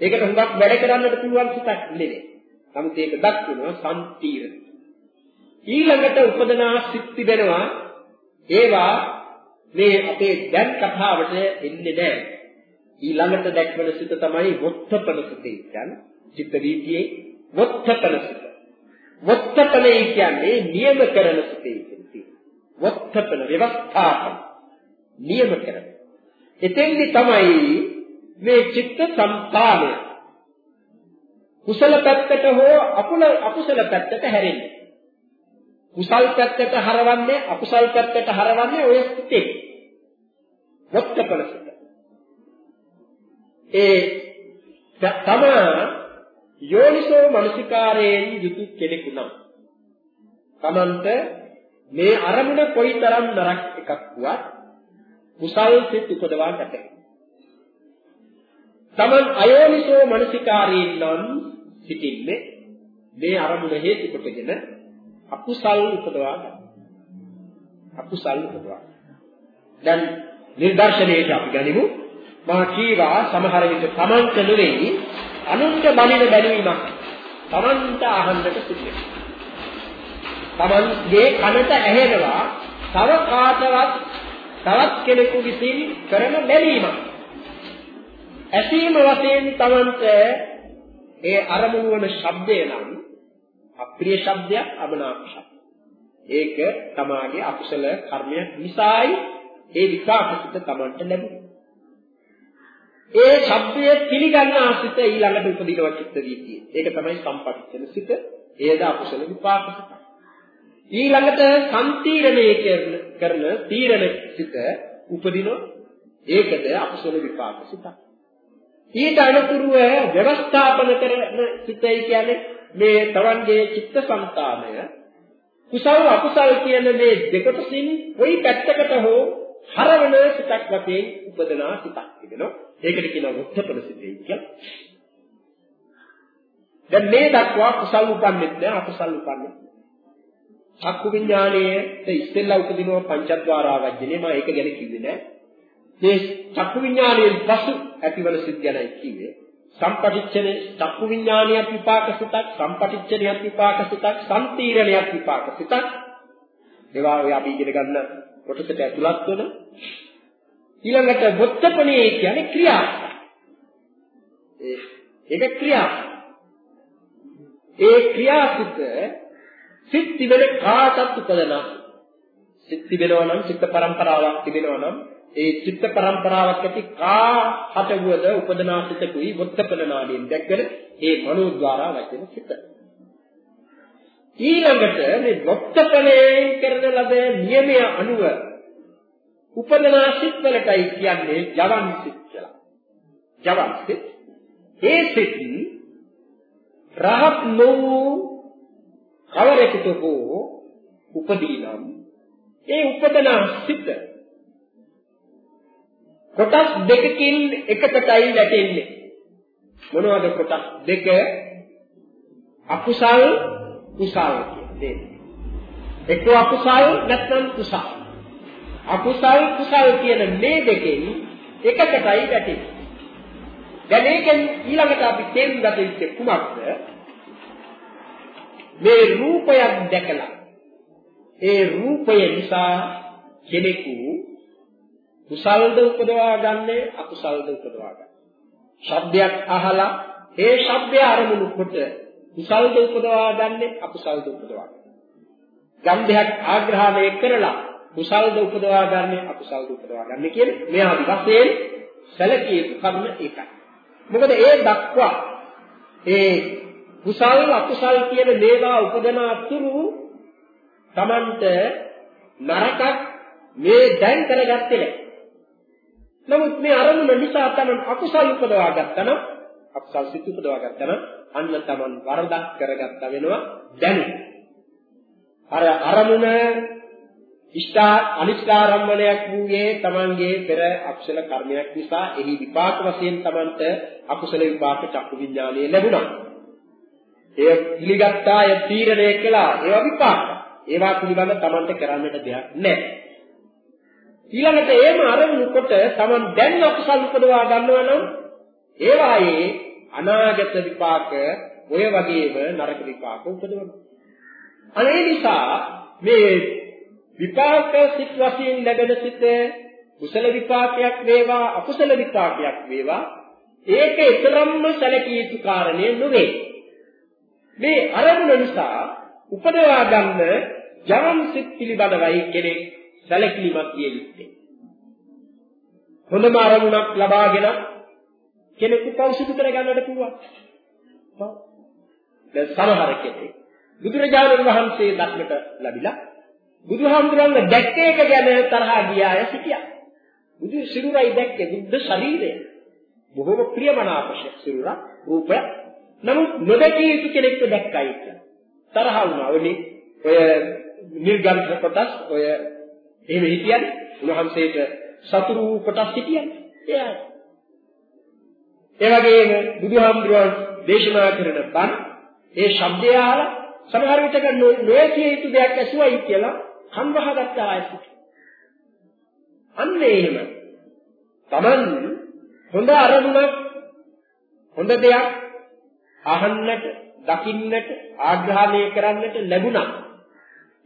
ඒකට හුඟක් වැඩ කරන්නට පුළුවන් සිතක් නෙවෙයි. නමුත් ඒක දක්වනවා සම්තීරණ. ඊළඟට උපදනා සිත් තිබෙනවා ඒවා මේ අපේ දැන් කතාවට එන්නේ නැහැ. ඊළඟට දැක්වන සිත තමයි වොත්තපන සිතේ කියන්නේ. චිත්ත වීතියේ වොත්තපන සිත. වොත්තපනේ කියන්නේ නියම කරන සිතේ කියන්නේ. වොත්තපන ව්‍යවස්ථාපන නියම කරන. එතෙන්දි තමයි මේ චිත්ත සංතානය කුසල පැත්තට හෝ අකුල අකුසල පැත්තට හැරෙන්නේ. කුසල් පැත්තට හරවන්නේ අකුසල් පැත්තට හරවන්නේ ඔය සිතේ. වොත්තපන සිත. ඒ තම යෝනිසෝ මනසිකාරයෙන් යුතු කෙනෙකු නම් තමන්ට මේ අරමුණ කොයිතරම් නරක එකක් වුවත් කුසල් සිත් උපදවා ගත තමන් අයෝනිසෝ මනසිකාරයෙන් නම් සිටින්නේ මේ අරමුණ හේතු කොටගෙන අකුසල් උපදවා ගන්න. අකුසල් උපදවා. දැන් නිර්දර්ශනයේ අපි ගනිමු මා කීවා සමහර විට තමන්ට නෙවෙයි අනුන්ට බලින බැලීමක් තමන්ට අහන්නට සිදුවේ. තමන්ගේ කනට ඇහෙනවා තව කාටවත් තවත් කෙනෙකු විසින් කරන බැලීමක්. ඇසීම වශයෙන් තමන්ට ඒ අරමුණු වන ශබ්දය නම් අප්‍රිය ශබ්දයක් අමනාප ශබ්දයක්. ඒක තමාගේ අකුසල කර්මයක් නිසායි ඒ විපාකසිත තමන්ට ලැබුණේ. ඒ ශබ්දය පිළිගන්න ආසිත ඊළඟට උපදිනවා චිත්ත වීතිය. ඒක තමයි සම්පටිච්ඡන සිත. ඒද අකුසල විපාක සිත. ඊළඟට සම්තීරණය කරන කරන තීරණ සිත උපදිනවා. ඒකද අකුසල විපාක සිත. ඊට අනුතුරුව ව්‍යවස්ථාපන කරන සිතයි කියන්නේ මේ තවන්ගේ චිත්තසංතානය කුසල අකුසල කියන මේ දෙකපසින් කොයි පැත්තකට හෝ හරවන සිතක් වශයෙන් උපදනා සිතක් තිබෙනවා. ඒකට කියනවා උත්තරපද සිතේ කියලා. දැන් මේ දක්වා කුසල් උපන්නෙත් නෑ අකුසල් උපන්නෙත් නෑ. චක්කු විඥානයේ ඉස්සෙල්ලා උපදිනවා පංචද්වාරාවජ්ජනේ මම ඒක ගැන කිව්වේ නෑ. මේ චක්කු විඥානයෙන් පසු ඇතිවන සිත් ගැනයි කිව්වේ. සම්පටිච්ඡනේ චක්කු විඥානියක් විපාක සිතක් සම්පටිච්ඡනියක් විපාක සිතක් සම්තීරණයක් විපාක සිතක් ඒවා ඔය අපි ඉගෙන ගන්න කොටසට ඇතුළත් වෙන ඊළඟට වොත්තපණේ කියන්නේ ක්‍රියා. ඒ ඒක ක්‍රියා. ඒ ක්‍රියාසිත සිත් තිබෙන කාටත් උපදනා. සිත් තිබෙනවා නම් චිත්ත පරම්පරාවක් තිබෙනවා නම් ඒ චිත්ත පරම්පරාවක් ඇති කාට වුවද උපදනා සිතකුයි වොත්තපණ නාඩියෙන් දැක්කල ඒ මනෝද්වාරා වචන සිත. ඊළඟට මේ වොත්තපණේ කරන ලද නියමය අනුව උපදනා සිත් වලටයි කියන්නේ ජවන් සිත් කියලා. ජවන් සිත්. ඒ සිත් රහත් නොවූ කවරෙකුට හෝ උපදීනම් ඒ උපදනා සිත් කොටස් දෙකකින් එකකටයි වැටෙන්නේ. මොනවද කොටස් දෙක? අකුසල් කුසල් කියන්නේ. එක්ක අකුසල් නැත්නම් කුසල්. අකුසල් කුසල් කියන මේ දෙකෙන් එකකටයි වැටෙන්නේ. දැන් මේකෙන් ඊළඟට අපි තේරුම් ගත යුත්තේ කුමක්ද? මේ රූපයක් දැකලා ඒ රූපය නිසා කෙනෙකු කුසල්ද උපදවා ගන්නේ අකුසල්ද උපදවා ගන්න. ශබ්දයක් අහලා ඒ ශබ්දය අරමුණු කොට කුසල්ද උපදවා ගන්නේ අකුසල්ද උපදවා ගන්න. ගන්ධයක් ආග්‍රහණය කරලා කුසල්ද උපදවා ගන්න අකුසල්ද උපදවා ගන්න කියන්නේ මෙහා වශයෙන් සැලකිය යුතු කර්ම ඒකයි. මොකද ඒ දක්වා ඒ කුසල් අකුසල් කියන මේවා උපදනා තුරු Tamanට නරකක් මේ දැන් කරගත්තේ නැහැ. නමුත් මේ අරමුණ නිසා Taman අකුසල් උපදවා ගත්තනම් අකුසල් සිත් උපදවා ගත්තනම් අන්න Taman වරදක් කරගත්ත වෙනවා දැනු. අර අරමුණ ඉෂ්ඨා අනිෂ්ඨාරම්මණයක් වූයේ තමන්ගේ පෙර අකුසල කර්මයක් නිසා එහි විපාක වශයෙන් තමන්ට අකුසල විපාක චක්කු විඥානය ලැබුණා. එය පිළිගත්තා ය තීරණය කළා ඒවා විපාක. ඒවා පිළිබඳ Tamanට කරන්නට දෙයක් නැහැ. ඊළඟට ඒම අරමුණු කොට Taman දැන් අකුසල් උපදවා ගන්නවා නම් ඒවායේ අනාගත විපාක ඔය වගේම නරක විපාක උපදවනවා. අනේ නිසා මේ විපාක සිත් වශයෙන් ලැබෙන සිත කුසල විපාකයක් වේවා අකුසල විපාකයක් වේවා ඒක ඊතරම්ම සැලකිය යුතු කාරණය නෙවේ. මේ අරමුණ නිසා උපදවා ගන්න ජනම් සිත් පිළිබඳවයි කෙනෙක් සැලකිලිමත් විය යුත්තේ. හොඳම අරමුණක් ලබාගෙන කෙනෙකු පෞසුදු කර ගන්නට පුළුවන්. දැන් සමහර කෙනෙක් බුදුරජාණන් වහන්සේ දක්නට ලැබිලා බුදුහාමුදුරන්ව දැක්ක එක ගැන තරහා ගියා අය සිටියා. බුදු සිරුරයි දැක්කේ බුද්ධ ශරීරය. බොහෝම ප්‍රියමනාප සිරුර රූපය. නමුත් නොදැකිය යුතු කෙනෙක්ව දැක්කයි කියලා. තරහ වුණා. ඔනේ ඔය නිර්ගන්ධ කොටස් ඔය එහෙම හිටියන්නේ උන්වහන්සේට සතුරු කොටස් හිටියන්නේ. එයා. ඒ වගේම බුදුහාමුදුරුවෝ දේශනා කරන බණ ඒ ශබ්දය අහලා සමහර විටක නොයකිය යුතු දෙයක් ඇසුවයි කියලා කන් වහගත්ත අය සිටිනවා. අන්න එහෙම. Taman හොඳ අරමුණක් හොඳ දෙයක් අහන්නට, දකින්නට, ආග්‍රහණය කරන්නට ලැබුණා.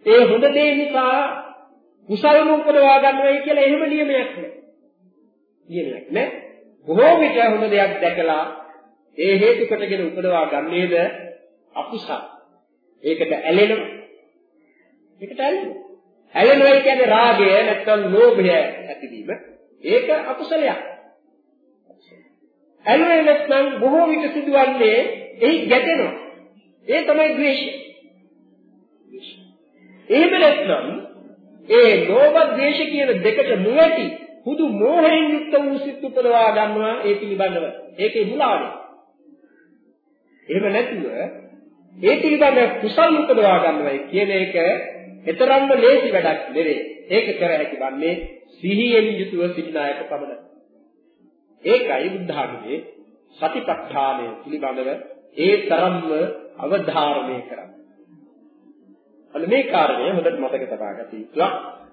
ඒ හොඳ දේ නිසා කුසලම උපදවා ගන්නවයි කියලා එහෙම නියමයක් නෑ. නියමයක් නෑ. බොහෝ විට හොඳ දෙයක් දැකලා ඒ හේතු කොටගෙන උපදවා ගන්නේද අකුසල. ඒකට ඇලෙනවා. ඒකට ඇලෙනවා. ඇලෙනවා කියන්නේ රාගය නැත්නම් ලෝභය ඇතිවීම. ඒක අකුසලයක්. ඇලෙන්නේ නැත්නම් බොහෝ විට සිදුවන්නේ එහි ගැටෙනවා. ඒ තමයි ද්වේෂය. එහෙම නැත්නම් ඒ ලෝභ ද්වේෂ කියන දෙකට නොඇති හුදු මෝහයෙන් යුක්ත වූ සිත් උපදවා ගන්නවා ඒ පිළිබඳව. ඒකේ මුලාවනේ. එහෙම නැතුව ඒ පිළිබඳ කුසල් උපදවා ගන්නවා කියන එක එතරම්ම ලේසි වැඩක් නෙවෙයි. ඒක කර හැකි වන්නේ සිහියෙන් යුතුව සිටින අයට පමණයි. ඒකයි බුද්ධ ආගමේ සතිපට්ඨානය පිළිබඳව ඒ තරම්ම අවධාරණය කරන්නේ. අන්න මේ කාරණය හොඳට මතක තබා ගත යුතුයි.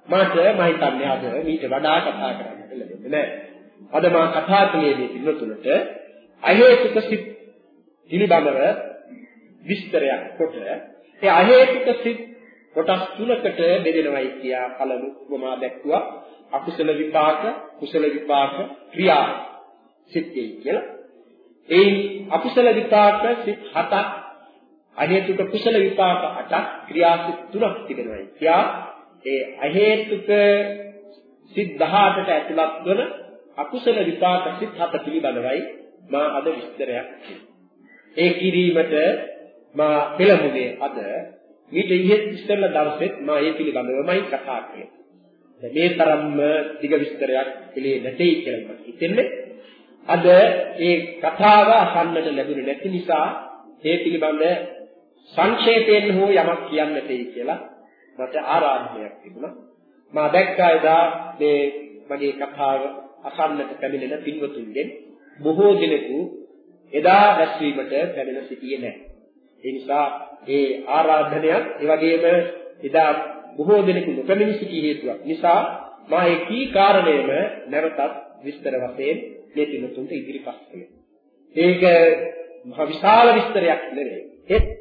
මාත් මම හිතන්නේ අද මීට වඩා කතා කරන්න ලැබෙන්නේ නැහැ. අද මා කතා කළේ මේ පිළිතුරට අහේතුක සිත් පිළිබඳව විස්තරයක් කොට ඒ අහේතුක සිත් කොටස් තුනකට බෙදෙනවයි කියා පළමු උපමා දැක්වුවා. අකුසල විපාක, කුසල විපාක, ක්‍රියා සිත්යි කියලා. ඒ අකුසල විපාක සිත් හතක්, අහේතුක කුසල විපාක අටක්, ක්‍රියා සිත් තුනක් තිබෙනවායි. කියා ඒ අහේතුක සිත් 18ට ඇතුළත් වන අකුසල විපාක සිත් හත පිළිබඳවයි මා අද විස්තරයක් ඒ කිරීමට මා පෙළඹුණේ අද ඊට ඉහෙත් ඉස්සෙල්ලා දවසෙත් මා ඒ පිළිබඳවමයි කතා කළේ. මේ තරම්ම දිග විස්තරයක් පිළේ නැtei කියලා මට හිතෙන්නේ. අද ඒ කතාව අහන්නට ලැබුණේ නැති නිසා ඒ පිළිබඳ සංක්ෂේපයෙන් හෝ යමක් කියන්න තේ කියලා මට ආරාධනයක් තිබුණා. මා දැක්කා එදා මේ මගේ කතාව අසන්නට පැමිණෙන පින්වතුන්ගෙන් බොහෝ දෙනෙකු එදා රැස්වීමට පැමිණ සිටියේ නැහැ. ඒ නිසා ඒ ආරාධනයක් ඒ වගේම එදා බොහෝ දෙනෙකු නොපැමිණ සිටි හේතුවක් නිසා මා ඒ කී කාරණයම නැවතත් විස්තර වශයෙන් මේ පින්තුන්ට ඉදිරිපත් කළා. ඒක මහ විශාල විස්තරයක් නෙවෙයි. ඒත්